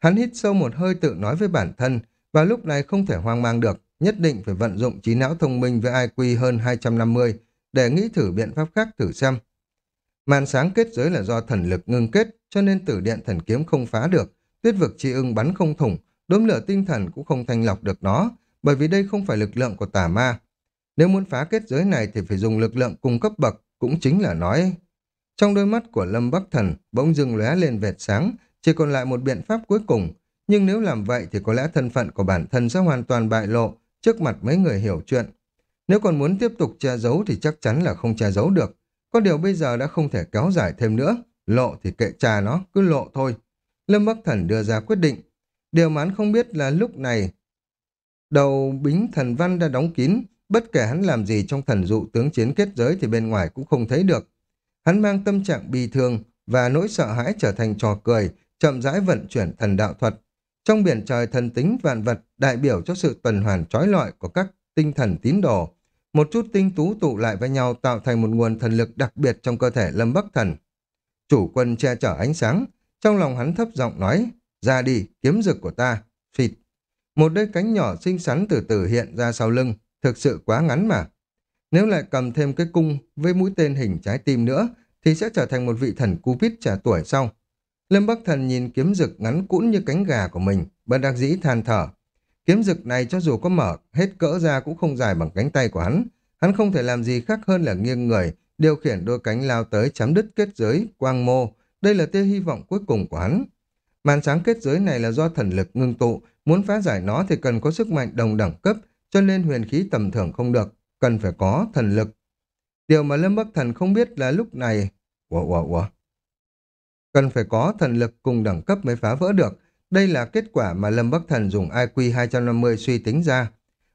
Hắn hít sâu một hơi tự nói với bản thân, và lúc này không thể hoang mang được, nhất định phải vận dụng trí não thông minh với IQ hơn 250 để nghĩ thử biện pháp khác thử xem. Màn sáng kết giới là do thần lực ngưng kết, cho nên tử điện thần kiếm không phá được, tuyết vực chi ưng bắn không thủng, đốm lửa tinh thần cũng không thanh lọc được nó, bởi vì đây không phải lực lượng của tà ma. Nếu muốn phá kết giới này thì phải dùng lực lượng cung cấp bậc, cũng chính là nói. Trong đôi mắt của Lâm Bắc Thần bỗng dưng lóe lên vệt sáng, chỉ còn lại một biện pháp cuối cùng. Nhưng nếu làm vậy thì có lẽ thân phận của bản thân sẽ hoàn toàn bại lộ trước mặt mấy người hiểu chuyện. Nếu còn muốn tiếp tục che giấu thì chắc chắn là không che giấu được. Có điều bây giờ đã không thể kéo dài thêm nữa. Lộ thì kệ trà nó, cứ lộ thôi. Lâm Bắc Thần đưa ra quyết định. Điều mà hắn không biết là lúc này đầu bính thần văn đã đóng kín, bất kể hắn làm gì trong thần dụ tướng chiến kết giới thì bên ngoài cũng không thấy được. Hắn mang tâm trạng bi thương và nỗi sợ hãi trở thành trò cười, chậm rãi vận chuyển thần đạo thuật. Trong biển trời thần tính vạn vật đại biểu cho sự tuần hoàn trói lọi của các tinh thần tín đồ. Một chút tinh tú tụ lại với nhau tạo thành một nguồn thần lực đặc biệt trong cơ thể Lâm Bắc Thần. Chủ quân che chở ánh sáng, trong lòng hắn thấp giọng nói, ra đi, kiếm rực của ta, phịt. Một đôi cánh nhỏ xinh xắn từ từ hiện ra sau lưng, thực sự quá ngắn mà. Nếu lại cầm thêm cái cung với mũi tên hình trái tim nữa, thì sẽ trở thành một vị thần Cupid trẻ tuổi sau. Lâm Bắc Thần nhìn kiếm rực ngắn cũn như cánh gà của mình, bất đắc dĩ than thở. Kiếm rực này cho dù có mở hết cỡ ra cũng không dài bằng cánh tay của hắn. Hắn không thể làm gì khác hơn là nghiêng người, điều khiển đôi cánh lao tới chấm đứt kết giới, quang mô. Đây là tia hy vọng cuối cùng của hắn. Màn sáng kết giới này là do thần lực ngưng tụ, muốn phá giải nó thì cần có sức mạnh đồng đẳng cấp, cho nên huyền khí tầm thường không được, cần phải có thần lực. Điều mà Lâm Bắc Thần không biết là lúc này... Ủa, ủa, ủa. Cần phải có thần lực cùng đẳng cấp mới phá vỡ được. Đây là kết quả mà Lâm Bắc Thần dùng IQ 250 suy tính ra.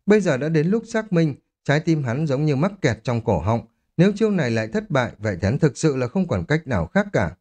Bây giờ đã đến lúc xác minh, trái tim hắn giống như mắc kẹt trong cổ họng. Nếu chiêu này lại thất bại, vậy thì hắn thực sự là không còn cách nào khác cả.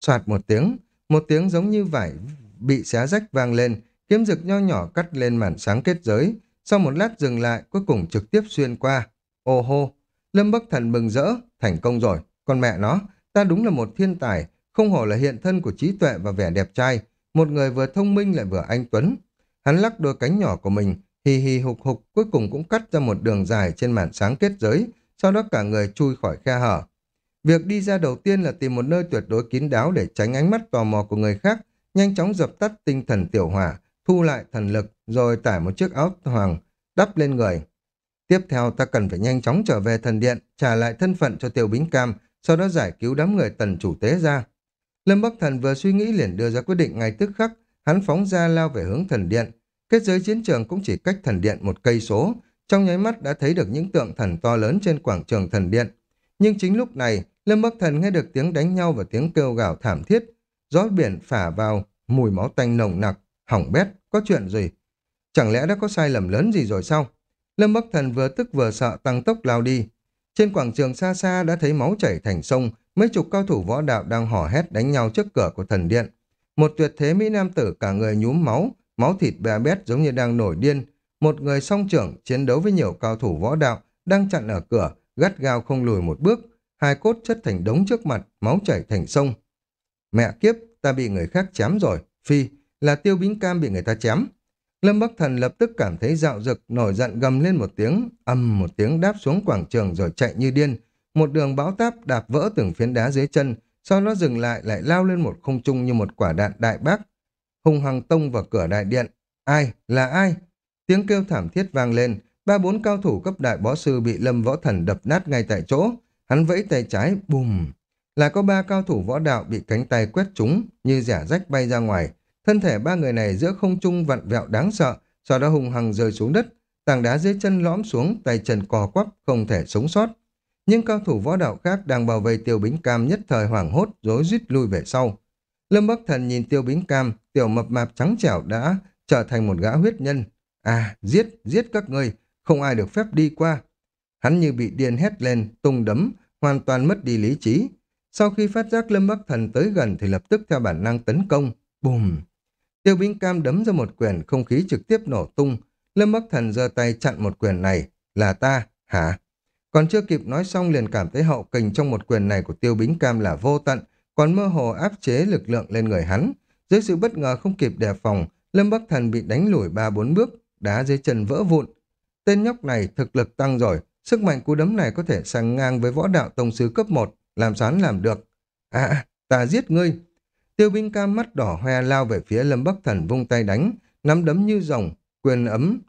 Soạt một tiếng, một tiếng giống như vải bị xé rách vang lên, kiếm rực nho nhỏ cắt lên màn sáng kết giới. Sau một lát dừng lại, cuối cùng trực tiếp xuyên qua. Ô hô, Lâm Bắc Thần mừng rỡ, thành công rồi. Con mẹ nó, ta đúng là một thiên tài, không hổ là hiện thân của trí tuệ và vẻ đẹp trai, một người vừa thông minh lại vừa anh tuấn. Hắn lắc đôi cánh nhỏ của mình, hì hì hục hục, cuối cùng cũng cắt ra một đường dài trên màn sáng kết giới, sau đó cả người chui khỏi khe hở. Việc đi ra đầu tiên là tìm một nơi tuyệt đối kín đáo để tránh ánh mắt tò mò của người khác, nhanh chóng dập tắt tinh thần tiểu hỏa, thu lại thần lực, rồi tải một chiếc áo hoàng, đắp lên người. Tiếp theo ta cần phải nhanh chóng trở về thần điện, trả lại thân phận cho tiêu bính cam, sau đó giải cứu đám người tần chủ tế ra. Lâm Bắc Thần vừa suy nghĩ liền đưa ra quyết định ngay tức khắc, hắn phóng ra lao về hướng thần điện. Kết giới chiến trường cũng chỉ cách thần điện một cây số, trong nháy mắt đã thấy được những tượng thần to lớn trên quảng trường thần điện. Nhưng chính lúc này, Lâm Bắc Thần nghe được tiếng đánh nhau và tiếng kêu gào thảm thiết. Gió biển phả vào, mùi máu tanh nồng nặc, hỏng bét, có chuyện gì? Chẳng lẽ đã có sai lầm lớn gì rồi sao? Lâm Bắc Thần vừa tức vừa sợ tăng tốc lao đi. Trên quảng trường xa xa đã thấy máu chảy thành sông, mấy chục cao thủ võ đạo đang hò hét đánh nhau trước cửa của thần điện. Một tuyệt thế Mỹ Nam tử cả người nhúm máu, máu thịt bè bét giống như đang nổi điên. Một người song trưởng chiến đấu với nhiều cao thủ võ đạo đang chặn ở cửa, gắt gao không lùi một bước. Hai cốt chất thành đống trước mặt, máu chảy thành sông. Mẹ kiếp, ta bị người khác chém rồi. Phi, là tiêu bính cam bị người ta chém. Lâm Bắc Thần lập tức cảm thấy dạo dực, nổi giận gầm lên một tiếng, âm một tiếng đáp xuống quảng trường rồi chạy như điên. Một đường bão táp đạp vỡ từng phiến đá dưới chân, sau đó dừng lại lại lao lên một không trung như một quả đạn đại bác. Hùng hằng tông vào cửa đại điện. Ai? Là ai? Tiếng kêu thảm thiết vang lên, ba bốn cao thủ cấp đại bó sư bị Lâm Võ Thần đập nát ngay tại chỗ. Hắn vẫy tay trái, bùm. Là có ba cao thủ võ đạo bị cánh tay quét trúng, như giả rách bay ra ngoài. Thân thể ba người này giữa không trung vặn vẹo đáng sợ, sau đó hùng hằng rơi xuống đất. Tảng đá dưới chân lõm xuống, tay chân cò quắp, không thể sống sót. Nhưng cao thủ võ đạo khác đang bảo vệ tiêu bính cam nhất thời hoảng hốt, rối rít lui về sau. Lâm Bắc Thần nhìn tiêu bính cam, tiểu mập mạp trắng trẻo đã trở thành một gã huyết nhân. À, giết, giết các ngươi, không ai được phép đi qua. Hắn như bị điên hét lên, tung đấm, hoàn toàn mất đi lý trí. Sau khi phát giác Lâm Bắc Thần tới gần thì lập tức theo bản năng tấn công. Bùm! Tiêu bính cam đấm ra một quyền, không khí trực tiếp nổ tung. Lâm Bắc Thần giơ tay chặn một quyền này. Là ta, hả? Còn chưa kịp nói xong liền cảm thấy hậu kình trong một quyền này của tiêu bính cam là vô tận, còn mơ hồ áp chế lực lượng lên người hắn. Dưới sự bất ngờ không kịp đề phòng, Lâm Bắc Thần bị đánh lùi ba bốn bước, đá dưới chân vỡ vụn. Tên nhóc này thực lực tăng rồi, sức mạnh cú đấm này có thể sang ngang với võ đạo tông sứ cấp 1, làm sán làm được. À, ta giết ngươi. Tiêu binh cam mắt đỏ hoe lao về phía Lâm Bắc Thần vung tay đánh, nắm đấm như rồng, quyền ấm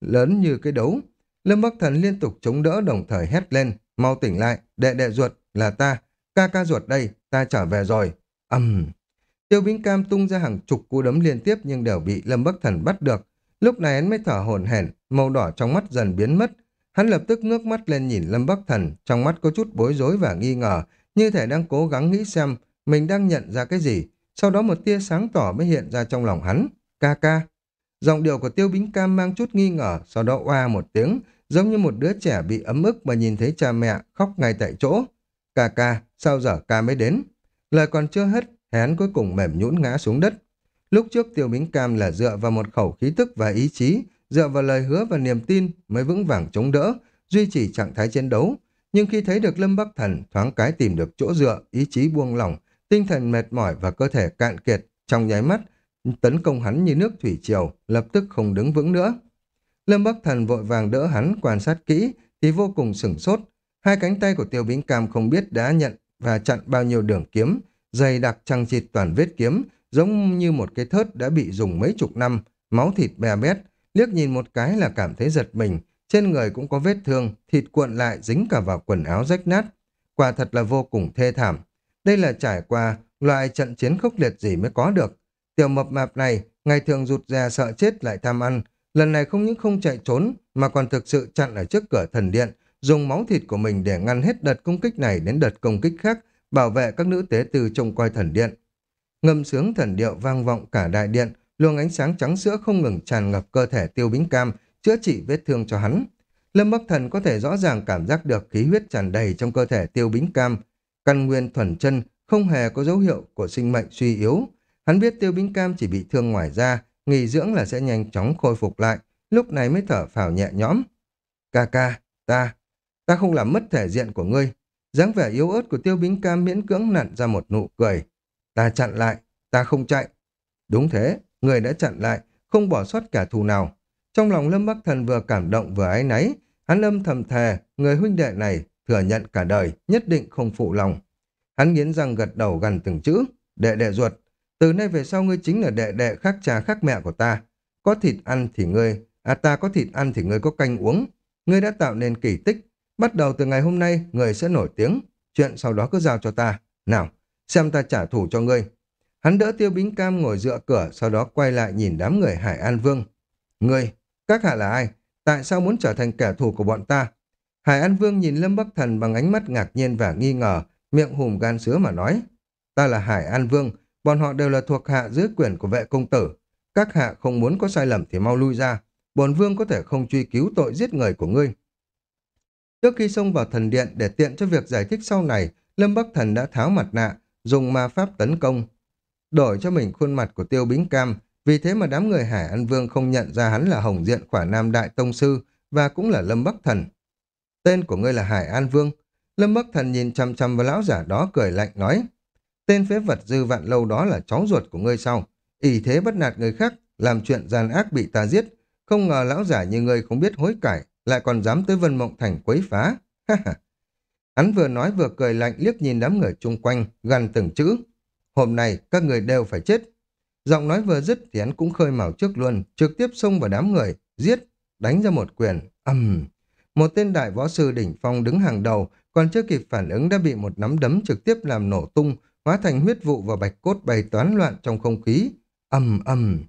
lớn như cái đấu. Lâm Bắc Thần liên tục chống đỡ đồng thời hét lên, mau tỉnh lại, đệ đệ ruột, là ta, ca ca ruột đây, ta trở về rồi. ầm Tiêu Bính Cam tung ra hàng chục cú đấm liên tiếp nhưng đều bị Lâm Bắc Thần bắt được. Lúc này hắn mới thở hổn hển, màu đỏ trong mắt dần biến mất. Hắn lập tức ngước mắt lên nhìn Lâm Bắc Thần, trong mắt có chút bối rối và nghi ngờ, như thể đang cố gắng nghĩ xem mình đang nhận ra cái gì. Sau đó một tia sáng tỏ mới hiện ra trong lòng hắn. Ca ca. Giọng điệu của Tiêu Bính Cam mang chút nghi ngờ, sau đó oa một tiếng, giống như một đứa trẻ bị ấm ức mà nhìn thấy cha mẹ khóc ngay tại chỗ. Ca ca, sao giờ ca mới đến? Lời còn chưa hết, hén cuối cùng mềm nhũn ngã xuống đất. Lúc trước Tiêu Bính Cam là dựa vào một khẩu khí tức và ý chí, dựa vào lời hứa và niềm tin mới vững vàng chống đỡ, duy trì trạng thái chiến đấu. Nhưng khi thấy được Lâm Bắc Thần thoáng cái tìm được chỗ dựa, ý chí buông lỏng, tinh thần mệt mỏi và cơ thể cạn kiệt, trong nháy mắt, tấn công hắn như nước thủy triều, lập tức không đứng vững nữa. Lâm Bắc Thần vội vàng đỡ hắn quan sát kỹ, thì vô cùng sửng sốt. Hai cánh tay của Tiêu Bính Cam không biết đã nhận và chặn bao nhiêu đường kiếm, dày đặc trăng chịt toàn vết kiếm, giống như một cái thớt đã bị dùng mấy chục năm, máu thịt bè bét, liếc nhìn một cái là cảm thấy giật mình, trên người cũng có vết thương, thịt cuộn lại dính cả vào quần áo rách nát. Quả thật là vô cùng thê thảm. Đây là trải qua loại trận chiến khốc liệt gì mới có được. Tiểu mập mạp này, ngày thường rụt ra sợ chết lại tham ăn, lần này không những không chạy trốn mà còn thực sự chặn ở trước cửa thần điện, dùng máu thịt của mình để ngăn hết đợt công kích này đến đợt công kích khác, bảo vệ các nữ tế từ trông coi thần điện. Ngâm sướng thần điệu vang vọng cả đại điện, luồng ánh sáng trắng sữa không ngừng tràn ngập cơ thể tiêu bính cam, chữa trị vết thương cho hắn. Lâm Bắc Thần có thể rõ ràng cảm giác được khí huyết tràn đầy trong cơ thể tiêu bính cam. Căn nguyên thuần chân không hề có dấu hiệu của sinh mệnh suy yếu. Hắn biết tiêu bính cam chỉ bị thương ngoài da, nghỉ dưỡng là sẽ nhanh chóng khôi phục lại, lúc này mới thở phào nhẹ nhõm. Ca ca, ta, ta không làm mất thể diện của ngươi. dáng vẻ yếu ớt của tiêu bính cam miễn cưỡng nặn ra một nụ cười. Ta chặn lại, ta không chạy. Đúng thế, người đã chặn lại, không bỏ sót cả thù nào. Trong lòng Lâm Bắc Thần vừa cảm động vừa ái náy, hắn âm thầm thề, người huynh đệ này thừa nhận cả đời, nhất định không phụ lòng. Hắn nghiến răng gật đầu gần từng chữ, đệ đệ ruột, từ nay về sau ngươi chính là đệ đệ khác cha khác mẹ của ta. Có thịt ăn thì ngươi, à ta có thịt ăn thì ngươi có canh uống. Ngươi đã tạo nên kỳ tích. Bắt đầu từ ngày hôm nay, ngươi sẽ nổi tiếng. Chuyện sau đó cứ giao cho ta. Nào, xem ta trả thù cho ngươi. Hắn đỡ tiêu bính cam ngồi dựa cửa, sau đó quay lại nhìn đám người Hải An Vương. Ngươi, các hạ là ai? Tại sao muốn trở thành kẻ thù của bọn ta? Hải An Vương nhìn Lâm Bắc Thần bằng ánh mắt ngạc nhiên và nghi ngờ, miệng hùm gan sứa mà nói. Ta là Hải An Vương, bọn họ đều là thuộc hạ dưới quyền của vệ công tử. Các hạ không muốn có sai lầm thì mau lui ra, bổn vương có thể không truy cứu tội giết người của ngươi. Trước khi xông vào thần điện để tiện cho việc giải thích sau này, Lâm Bắc Thần đã tháo mặt nạ, dùng ma pháp tấn công. Đổi cho mình khuôn mặt của tiêu bính cam, vì thế mà đám người Hải An Vương không nhận ra hắn là Hồng Diện Khỏa Nam Đại Tông Sư và cũng là Lâm Bắc Thần. Tên của ngươi là Hải An Vương. Lâm Bắc Thần nhìn chăm chăm vào lão giả đó cười lạnh nói. Tên phế vật dư vạn lâu đó là cháu ruột của ngươi sao? ỷ thế bắt nạt người khác, làm chuyện gian ác bị ta giết. Không ngờ lão giả như ngươi không biết hối cải, lại còn dám tới Vân Mộng Thành quấy phá. Hắn vừa nói vừa cười lạnh liếc nhìn đám người chung quanh, gần từng chữ. Hôm nay các người đều phải chết. Giọng nói vừa dứt thì hắn cũng khơi mào trước luôn, trực tiếp xông vào đám người, giết, đánh ra một quyền, ầm. Một tên đại võ sư đỉnh phong đứng hàng đầu, còn chưa kịp phản ứng đã bị một nắm đấm trực tiếp làm nổ tung, hóa thành huyết vụ và bạch cốt bay toán loạn trong không khí. ầm ầm.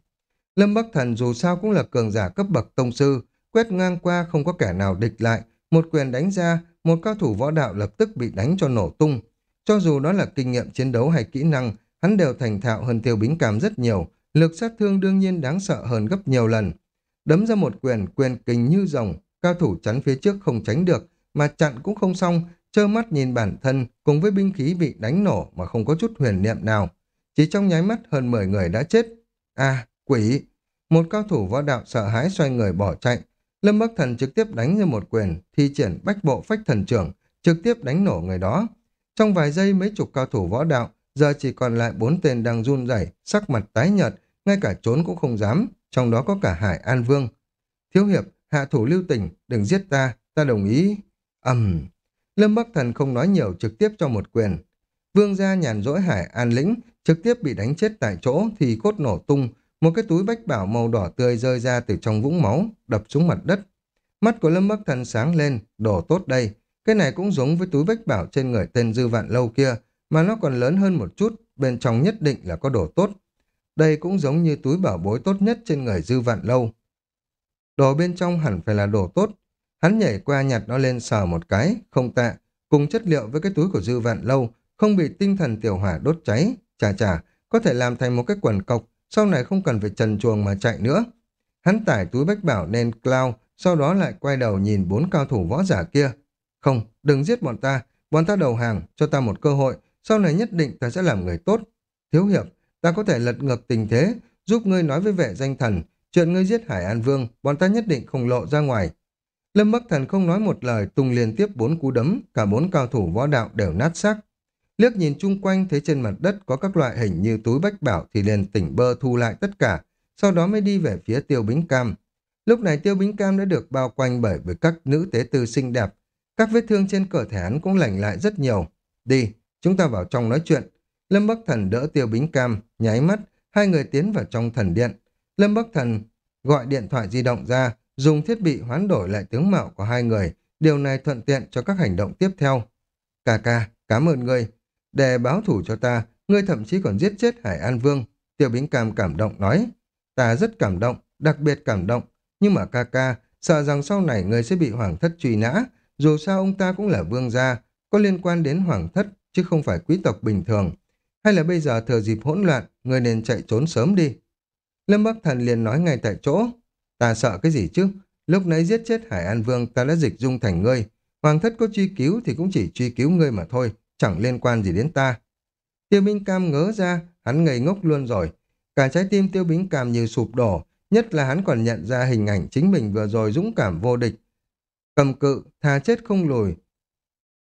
Lâm Bắc Thần dù sao cũng là cường giả cấp bậc tông sư, quét ngang qua không có kẻ nào địch lại, một quyền đánh ra, một cao thủ võ đạo lập tức bị đánh cho nổ tung. Cho dù đó là kinh nghiệm chiến đấu hay kỹ năng, hắn đều thành thạo hơn tiêu bính cảm rất nhiều, lực sát thương đương nhiên đáng sợ hơn gấp nhiều lần. Đấm ra một quyền, quyền kình như rồng, cao thủ chắn phía trước không tránh được, mà chặn cũng không xong, trơ mắt nhìn bản thân cùng với binh khí bị đánh nổ mà không có chút huyền niệm nào. Chỉ trong nháy mắt hơn 10 người đã chết. À, quỷ! Một cao thủ võ đạo sợ hãi xoay người bỏ chạy. Lâm Bắc Thần trực tiếp đánh ra một quyền, thi triển bách bộ phách thần trưởng, trực tiếp đánh nổ người đó. Trong vài giây mấy chục cao thủ võ đạo, giờ chỉ còn lại bốn tên đang run rẩy, sắc mặt tái nhợt, ngay cả trốn cũng không dám, trong đó có cả Hải An Vương. Thiếu hiệp, hạ thủ lưu tình, đừng giết ta, ta đồng ý. ầm Lâm Bắc Thần không nói nhiều trực tiếp cho một quyền. Vương gia nhàn rỗi Hải An Lĩnh, trực tiếp bị đánh chết tại chỗ thì cốt nổ tung, một cái túi bách bảo màu đỏ tươi rơi ra từ trong vũng máu, đập xuống mặt đất. Mắt của Lâm Bắc Thần sáng lên, đổ tốt đây. Cái này cũng giống với túi bách bảo trên người tên Dư Vạn Lâu kia, mà nó còn lớn hơn một chút, bên trong nhất định là có đồ tốt. Đây cũng giống như túi bảo bối tốt nhất trên người Dư Vạn Lâu. Đồ bên trong hẳn phải là đồ tốt. Hắn nhảy qua nhặt nó lên sờ một cái, không tệ, cùng chất liệu với cái túi của Dư Vạn Lâu, không bị tinh thần tiểu hỏa đốt cháy, chà chà, có thể làm thành một cái quần cộc, sau này không cần phải trần chuồng mà chạy nữa. Hắn tải túi bách bảo lên cloud, sau đó lại quay đầu nhìn bốn cao thủ võ giả kia. Không, đừng giết bọn ta, bọn ta đầu hàng, cho ta một cơ hội, sau này nhất định ta sẽ làm người tốt. Thiếu hiệp, ta có thể lật ngược tình thế, giúp ngươi nói với vệ danh thần, chuyện ngươi giết Hải An Vương, bọn ta nhất định không lộ ra ngoài. Lâm Bắc Thần không nói một lời, tung liên tiếp bốn cú đấm, cả bốn cao thủ võ đạo đều nát xác. Liếc nhìn chung quanh thấy trên mặt đất có các loại hình như túi bách bảo thì liền tỉnh bơ thu lại tất cả, sau đó mới đi về phía tiêu bính cam. Lúc này tiêu bính cam đã được bao quanh bởi với các nữ tế tư xinh đẹp. Các vết thương trên cơ thể hắn cũng lành lại rất nhiều. Đi, chúng ta vào trong nói chuyện. Lâm Bắc Thần đỡ tiêu bính cam, nháy mắt, hai người tiến vào trong thần điện. Lâm Bắc Thần gọi điện thoại di động ra, dùng thiết bị hoán đổi lại tướng mạo của hai người. Điều này thuận tiện cho các hành động tiếp theo. Cà ca, cảm ơn ngươi. Để báo thủ cho ta, ngươi thậm chí còn giết chết Hải An Vương. Tiêu Bính Cam cảm động nói. Ta rất cảm động, đặc biệt cảm động. Nhưng mà ca ca, sợ rằng sau này ngươi sẽ bị hoàng thất truy nã. Dù sao ông ta cũng là vương gia, có liên quan đến hoàng thất, chứ không phải quý tộc bình thường. Hay là bây giờ thừa dịp hỗn loạn, ngươi nên chạy trốn sớm đi. Lâm Bắc Thần liền nói ngay tại chỗ. Ta sợ cái gì chứ? Lúc nãy giết chết Hải An Vương ta đã dịch dung thành ngươi. Hoàng thất có truy cứu thì cũng chỉ truy cứu ngươi mà thôi chẳng liên quan gì đến ta. Tiêu Minh Cam ngớ ra, hắn ngây ngốc luôn rồi. Cả trái tim Tiêu Minh Cam như sụp đổ, nhất là hắn còn nhận ra hình ảnh chính mình vừa rồi dũng cảm vô địch. Cầm cự, thà chết không lùi.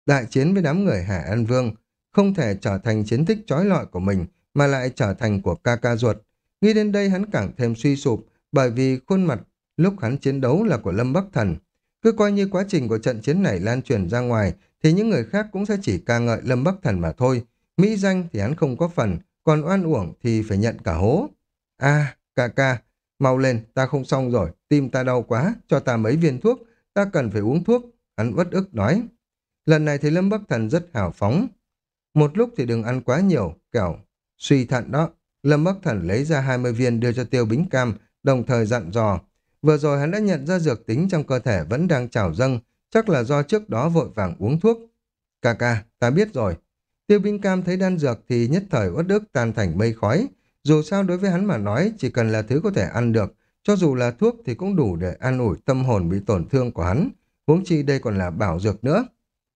Đại chiến với đám người Hải An Vương, không thể trở thành chiến tích trói lọi của mình, mà lại trở thành của ca ca ruột. Nghĩ đến đây hắn càng thêm suy sụp, bởi vì khuôn mặt lúc hắn chiến đấu là của Lâm Bắc Thần. Cứ coi như quá trình của trận chiến này lan truyền ra ngoài, thì những người khác cũng sẽ chỉ ca ngợi Lâm Bắc Thần mà thôi. Mỹ danh thì hắn không có phần, còn oan uổng thì phải nhận cả hố. a à, ca ca, mau lên, ta không xong rồi, tim ta đau quá, cho ta mấy viên thuốc, ta cần phải uống thuốc. Hắn uất ức nói. Lần này thì Lâm Bắc Thần rất hào phóng. Một lúc thì đừng ăn quá nhiều, kẻo, suy thận đó. Lâm Bắc Thần lấy ra 20 viên đưa cho Tiêu Bính Cam, đồng thời dặn dò. Vừa rồi hắn đã nhận ra dược tính trong cơ thể vẫn đang trào dâng, chắc là do trước đó vội vàng uống thuốc. Cà ca, ta biết rồi. Tiêu Binh Cam thấy đan dược thì nhất thời uất ức tan thành mây khói. Dù sao đối với hắn mà nói, chỉ cần là thứ có thể ăn được, cho dù là thuốc thì cũng đủ để an ủi tâm hồn bị tổn thương của hắn. Huống chi đây còn là bảo dược nữa.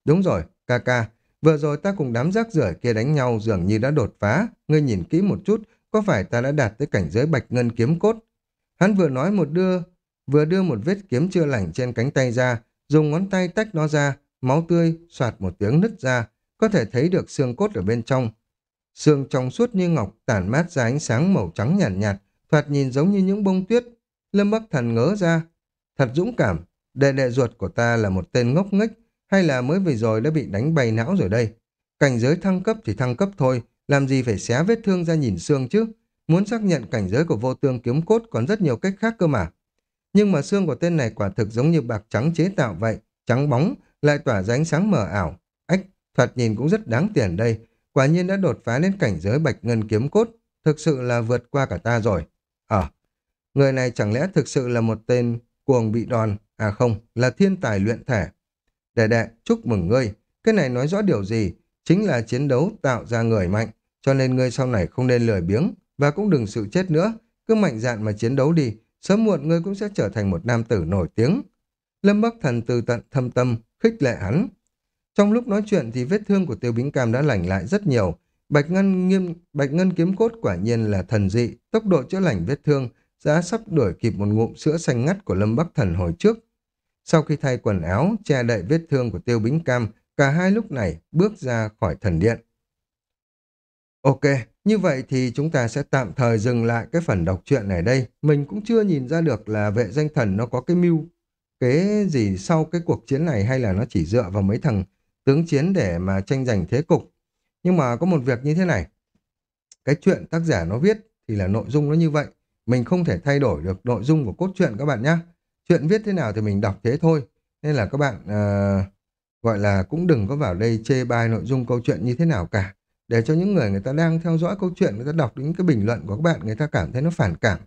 Đúng rồi, ca ca, Vừa rồi ta cùng đám rác rưởi kia đánh nhau dường như đã đột phá. Ngươi nhìn kỹ một chút, có phải ta đã đạt tới cảnh giới bạch ngân kiếm cốt? Hắn vừa nói một đưa, vừa đưa một vết kiếm chưa lành trên cánh tay ra, dùng ngón tay tách nó ra, máu tươi, soạt một tiếng nứt ra, có thể thấy được xương cốt ở bên trong. Xương trong suốt như ngọc tản mát ra ánh sáng màu trắng nhàn nhạt, nhạt, thoạt nhìn giống như những bông tuyết. Lâm Bắc Thần ngớ ra, thật dũng cảm, đệ đệ ruột của ta là một tên ngốc nghếch, hay là mới vừa rồi đã bị đánh bay não rồi đây? Cảnh giới thăng cấp thì thăng cấp thôi, làm gì phải xé vết thương ra nhìn xương chứ? Muốn xác nhận cảnh giới của vô tương kiếm cốt còn rất nhiều cách khác cơ mà. Nhưng mà xương của tên này quả thực giống như bạc trắng chế tạo vậy, trắng bóng, lại tỏa ra ánh sáng mờ ảo. Ách, thoạt nhìn cũng rất đáng tiền đây. Quả nhiên đã đột phá đến cảnh giới bạch ngân kiếm cốt, thực sự là vượt qua cả ta rồi. Ờ, người này chẳng lẽ thực sự là một tên cuồng bị đòn, à không, là thiên tài luyện thể. Đệ đệ, chúc mừng ngươi, cái này nói rõ điều gì? Chính là chiến đấu tạo ra người mạnh, cho nên ngươi sau này không nên lười biếng, và cũng đừng sự chết nữa, cứ mạnh dạn mà chiến đấu đi, sớm muộn ngươi cũng sẽ trở thành một nam tử nổi tiếng. Lâm Bắc Thần từ tận thâm tâm, khích lệ hắn. Trong lúc nói chuyện thì vết thương của Tiêu Bính Cam đã lành lại rất nhiều. Bạch Ngân nghiêm Bạch Ngân kiếm cốt quả nhiên là thần dị, tốc độ chữa lành vết thương đã sắp đuổi kịp một ngụm sữa xanh ngắt của Lâm Bắc Thần hồi trước. Sau khi thay quần áo, che đậy vết thương của Tiêu Bính Cam, cả hai lúc này bước ra khỏi thần điện. Ok, như vậy thì chúng ta sẽ tạm thời dừng lại cái phần đọc truyện này đây. Mình cũng chưa nhìn ra được là vệ danh thần nó có cái mưu cái gì sau cái cuộc chiến này hay là nó chỉ dựa vào mấy thằng tướng chiến để mà tranh giành thế cục. Nhưng mà có một việc như thế này. Cái chuyện tác giả nó viết thì là nội dung nó như vậy. Mình không thể thay đổi được nội dung của cốt truyện các bạn nhé. Chuyện viết thế nào thì mình đọc thế thôi. Nên là các bạn uh, gọi là cũng đừng có vào đây chê bai nội dung câu chuyện như thế nào cả. Để cho những người người ta đang theo dõi câu chuyện, người ta đọc những cái bình luận của các bạn, người ta cảm thấy nó phản cảm.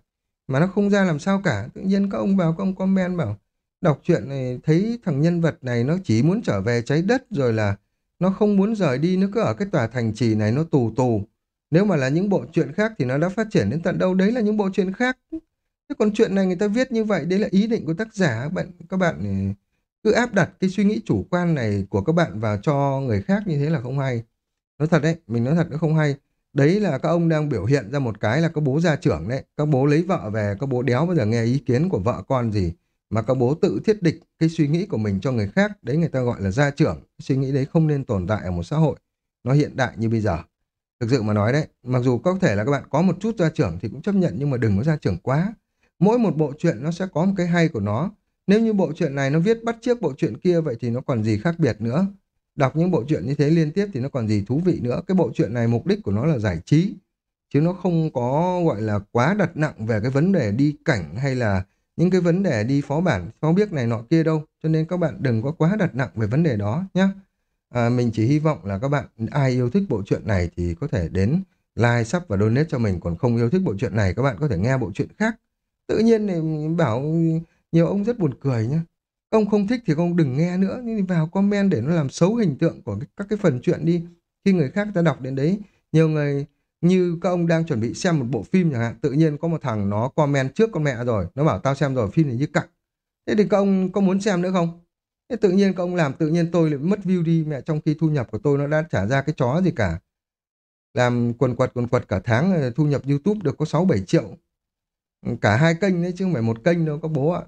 Mà nó không ra làm sao cả. Tự nhiên các ông vào các ông comment bảo đọc chuyện này thấy thằng nhân vật này nó chỉ muốn trở về trái đất rồi là nó không muốn rời đi, nó cứ ở cái tòa thành trì này nó tù tù. Nếu mà là những bộ truyện khác thì nó đã phát triển đến tận đâu, đấy là những bộ truyện khác. Thế còn chuyện này người ta viết như vậy, đấy là ý định của tác giả. Bạn, các bạn ừ, cứ áp đặt cái suy nghĩ chủ quan này của các bạn vào cho người khác như thế là không hay. Nói thật đấy, mình nói thật nó không hay. Đấy là các ông đang biểu hiện ra một cái là các bố gia trưởng đấy. Các bố lấy vợ về, các bố đéo bao giờ nghe ý kiến của vợ con gì mà các bố tự thiết định cái suy nghĩ của mình cho người khác, đấy người ta gọi là gia trưởng. suy nghĩ đấy không nên tồn tại ở một xã hội nó hiện đại như bây giờ. Thực sự mà nói đấy, mặc dù có thể là các bạn có một chút gia trưởng thì cũng chấp nhận nhưng mà đừng có gia trưởng quá. Mỗi một bộ truyện nó sẽ có một cái hay của nó. Nếu như bộ truyện này nó viết bắt chiếc bộ truyện kia vậy thì nó còn gì khác biệt nữa. Đọc những bộ truyện như thế liên tiếp thì nó còn gì thú vị nữa. Cái bộ truyện này mục đích của nó là giải trí. Chứ nó không có gọi là quá đặt nặng về cái vấn đề đi cảnh hay là những cái vấn đề đi phó bản, phó biết này nọ kia đâu. Cho nên các bạn đừng có quá đặt nặng về vấn đề đó nhé. À, mình chỉ hy vọng là các bạn ai yêu thích bộ truyện này thì có thể đến like, sub và donate cho mình. Còn không yêu thích bộ truyện này các bạn có thể nghe bộ truyện khác. Tự nhiên thì bảo nhiều ông rất buồn cười nhá. Ông không thích thì ông đừng nghe nữa. Nhưng vào comment để nó làm xấu hình tượng của các cái phần chuyện đi. Khi người khác ta đọc đến đấy, nhiều người như các ông đang chuẩn bị xem một bộ phim chẳng hạn, tự nhiên có một thằng nó comment trước con mẹ rồi, nó bảo tao xem rồi, phim này như cặn. Thế thì các ông có muốn xem nữa không? Thế tự nhiên các ông làm tự nhiên tôi lại mất view đi mẹ trong khi thu nhập của tôi nó đã trả ra cái chó gì cả. Làm quần quật quần quật cả tháng ờ, thu nhập YouTube được có 6 7 triệu. Cả hai kênh đấy chứ không phải một kênh đâu các bố ạ.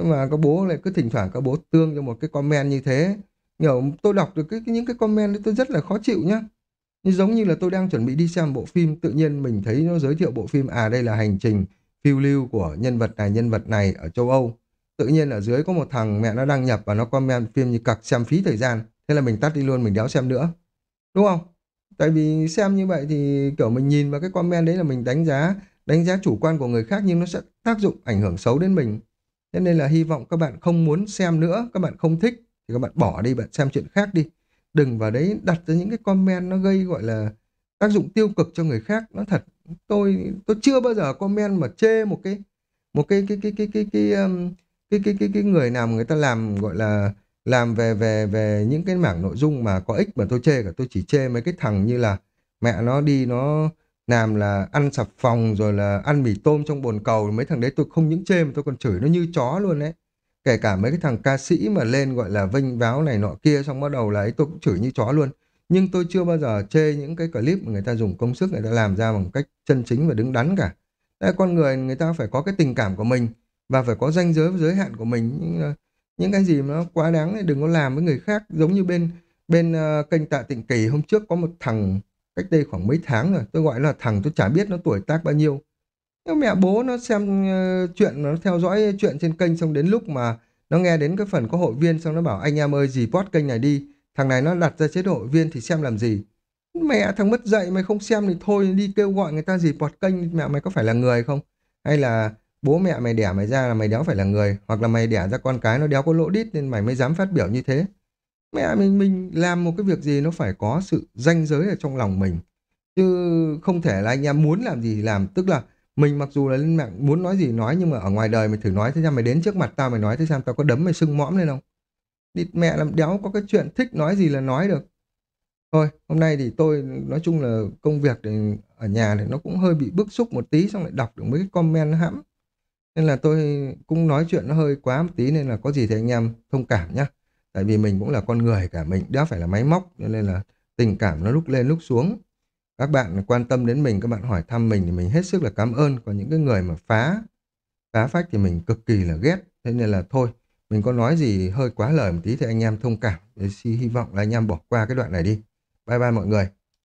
Mà các bố lại cứ thỉnh thoảng các bố tương cho một cái comment như thế. Nhiều tôi đọc được cái, cái những cái comment đấy tôi rất là khó chịu nhá. như giống như là tôi đang chuẩn bị đi xem bộ phim, tự nhiên mình thấy nó giới thiệu bộ phim, à đây là hành trình phiêu lưu của nhân vật này, nhân vật này ở châu Âu. Tự nhiên ở dưới có một thằng mẹ nó đăng nhập và nó comment phim như cặc xem phí thời gian. Thế là mình tắt đi luôn, mình đéo xem nữa. Đúng không? Tại vì xem như vậy thì kiểu mình nhìn vào cái comment đấy là mình đánh giá đánh giá chủ quan của người khác nhưng nó sẽ tác dụng ảnh hưởng xấu đến mình. Thế nên là hy vọng các bạn không muốn xem nữa, các bạn không thích thì các bạn bỏ đi, bạn xem chuyện khác đi. Đừng vào đấy đặt ra những cái comment nó gây gọi là tác dụng tiêu cực cho người khác. Nó thật tôi tôi chưa bao giờ comment mà chê một cái một cái cái cái cái cái cái um, cái cái cái, cái người nào người ta làm gọi là làm về về về những cái mảng nội dung mà có ích mà tôi chê cả. Tôi chỉ chê mấy cái thằng như là mẹ nó đi nó làm là ăn sập phòng rồi là ăn mì tôm trong bồn cầu mấy thằng đấy tôi không những chê mà tôi còn chửi nó như chó luôn đấy Kể cả mấy cái thằng ca sĩ mà lên gọi là vinh váo này nọ kia xong bắt đầu là ấy tôi cũng chửi như chó luôn. nhưng tôi chưa bao giờ chê những cái clip mà người ta dùng công sức người ta làm ra bằng cách chân chính và đứng đắn cả. Đây, con người người ta phải có cái tình cảm của mình và phải có ranh giới giới hạn của mình. những ờ, những cái gì mà nó quá đáng thì đừng có làm với người khác. Giống như bên bên uh, kênh Tạ Tịnh Kỳ hôm trước có một thằng cách đây khoảng mấy tháng rồi. Tôi gọi là thằng tôi chả biết nó tuổi tác bao nhiêu. Nhưng mẹ bố nó xem ờ, chuyện, nó theo dõi chuyện trên kênh xong đến lúc mà nó nghe đến cái phần có hội viên xong nó bảo anh em ơi gì post kênh này đi Thằng này nó đặt ra chế độ hội viên thì xem làm gì. Mẹ thằng mất dạy mày không xem thì thôi đi kêu gọi người ta gì bọt kênh mẹ mày có phải là người không? Hay là bố mẹ mày đẻ mày ra là mày đéo phải là người hoặc là mày đẻ ra con cái nó đéo có lỗ đít nên mày mới dám phát biểu như thế. Mẹ mình mình làm một cái việc gì nó phải có sự danh giới ở trong lòng mình. Chứ không thể là anh em muốn làm gì thì làm. Tức là mình mặc dù là lên mạng muốn nói gì nói nhưng mà ở ngoài đời mày thử nói thế sao mày đến trước mặt tao mày nói thế sao tao có đấm mày sưng mõm lên không? Địt mẹ làm đéo có cái chuyện thích nói gì là nói được. Thôi, hôm nay thì tôi nói chung là công việc thì ở nhà thì nó cũng hơi bị bức xúc một tí xong lại đọc được mấy cái comment hãm. Nên là tôi cũng nói chuyện nó hơi quá một tí nên là có gì thì anh em thông cảm nhá. Tại vì mình cũng là con người cả, mình đã phải là máy móc nên là tình cảm nó lúc lên lúc xuống. Các bạn quan tâm đến mình, các bạn hỏi thăm mình thì mình hết sức là cảm ơn. Còn những cái người mà phá, phá phách thì mình cực kỳ là ghét. Thế nên là thôi, mình có nói gì hơi quá lời một tí thì anh em thông cảm. Để hy vọng là anh em bỏ qua cái đoạn này đi. Bye bye mọi người.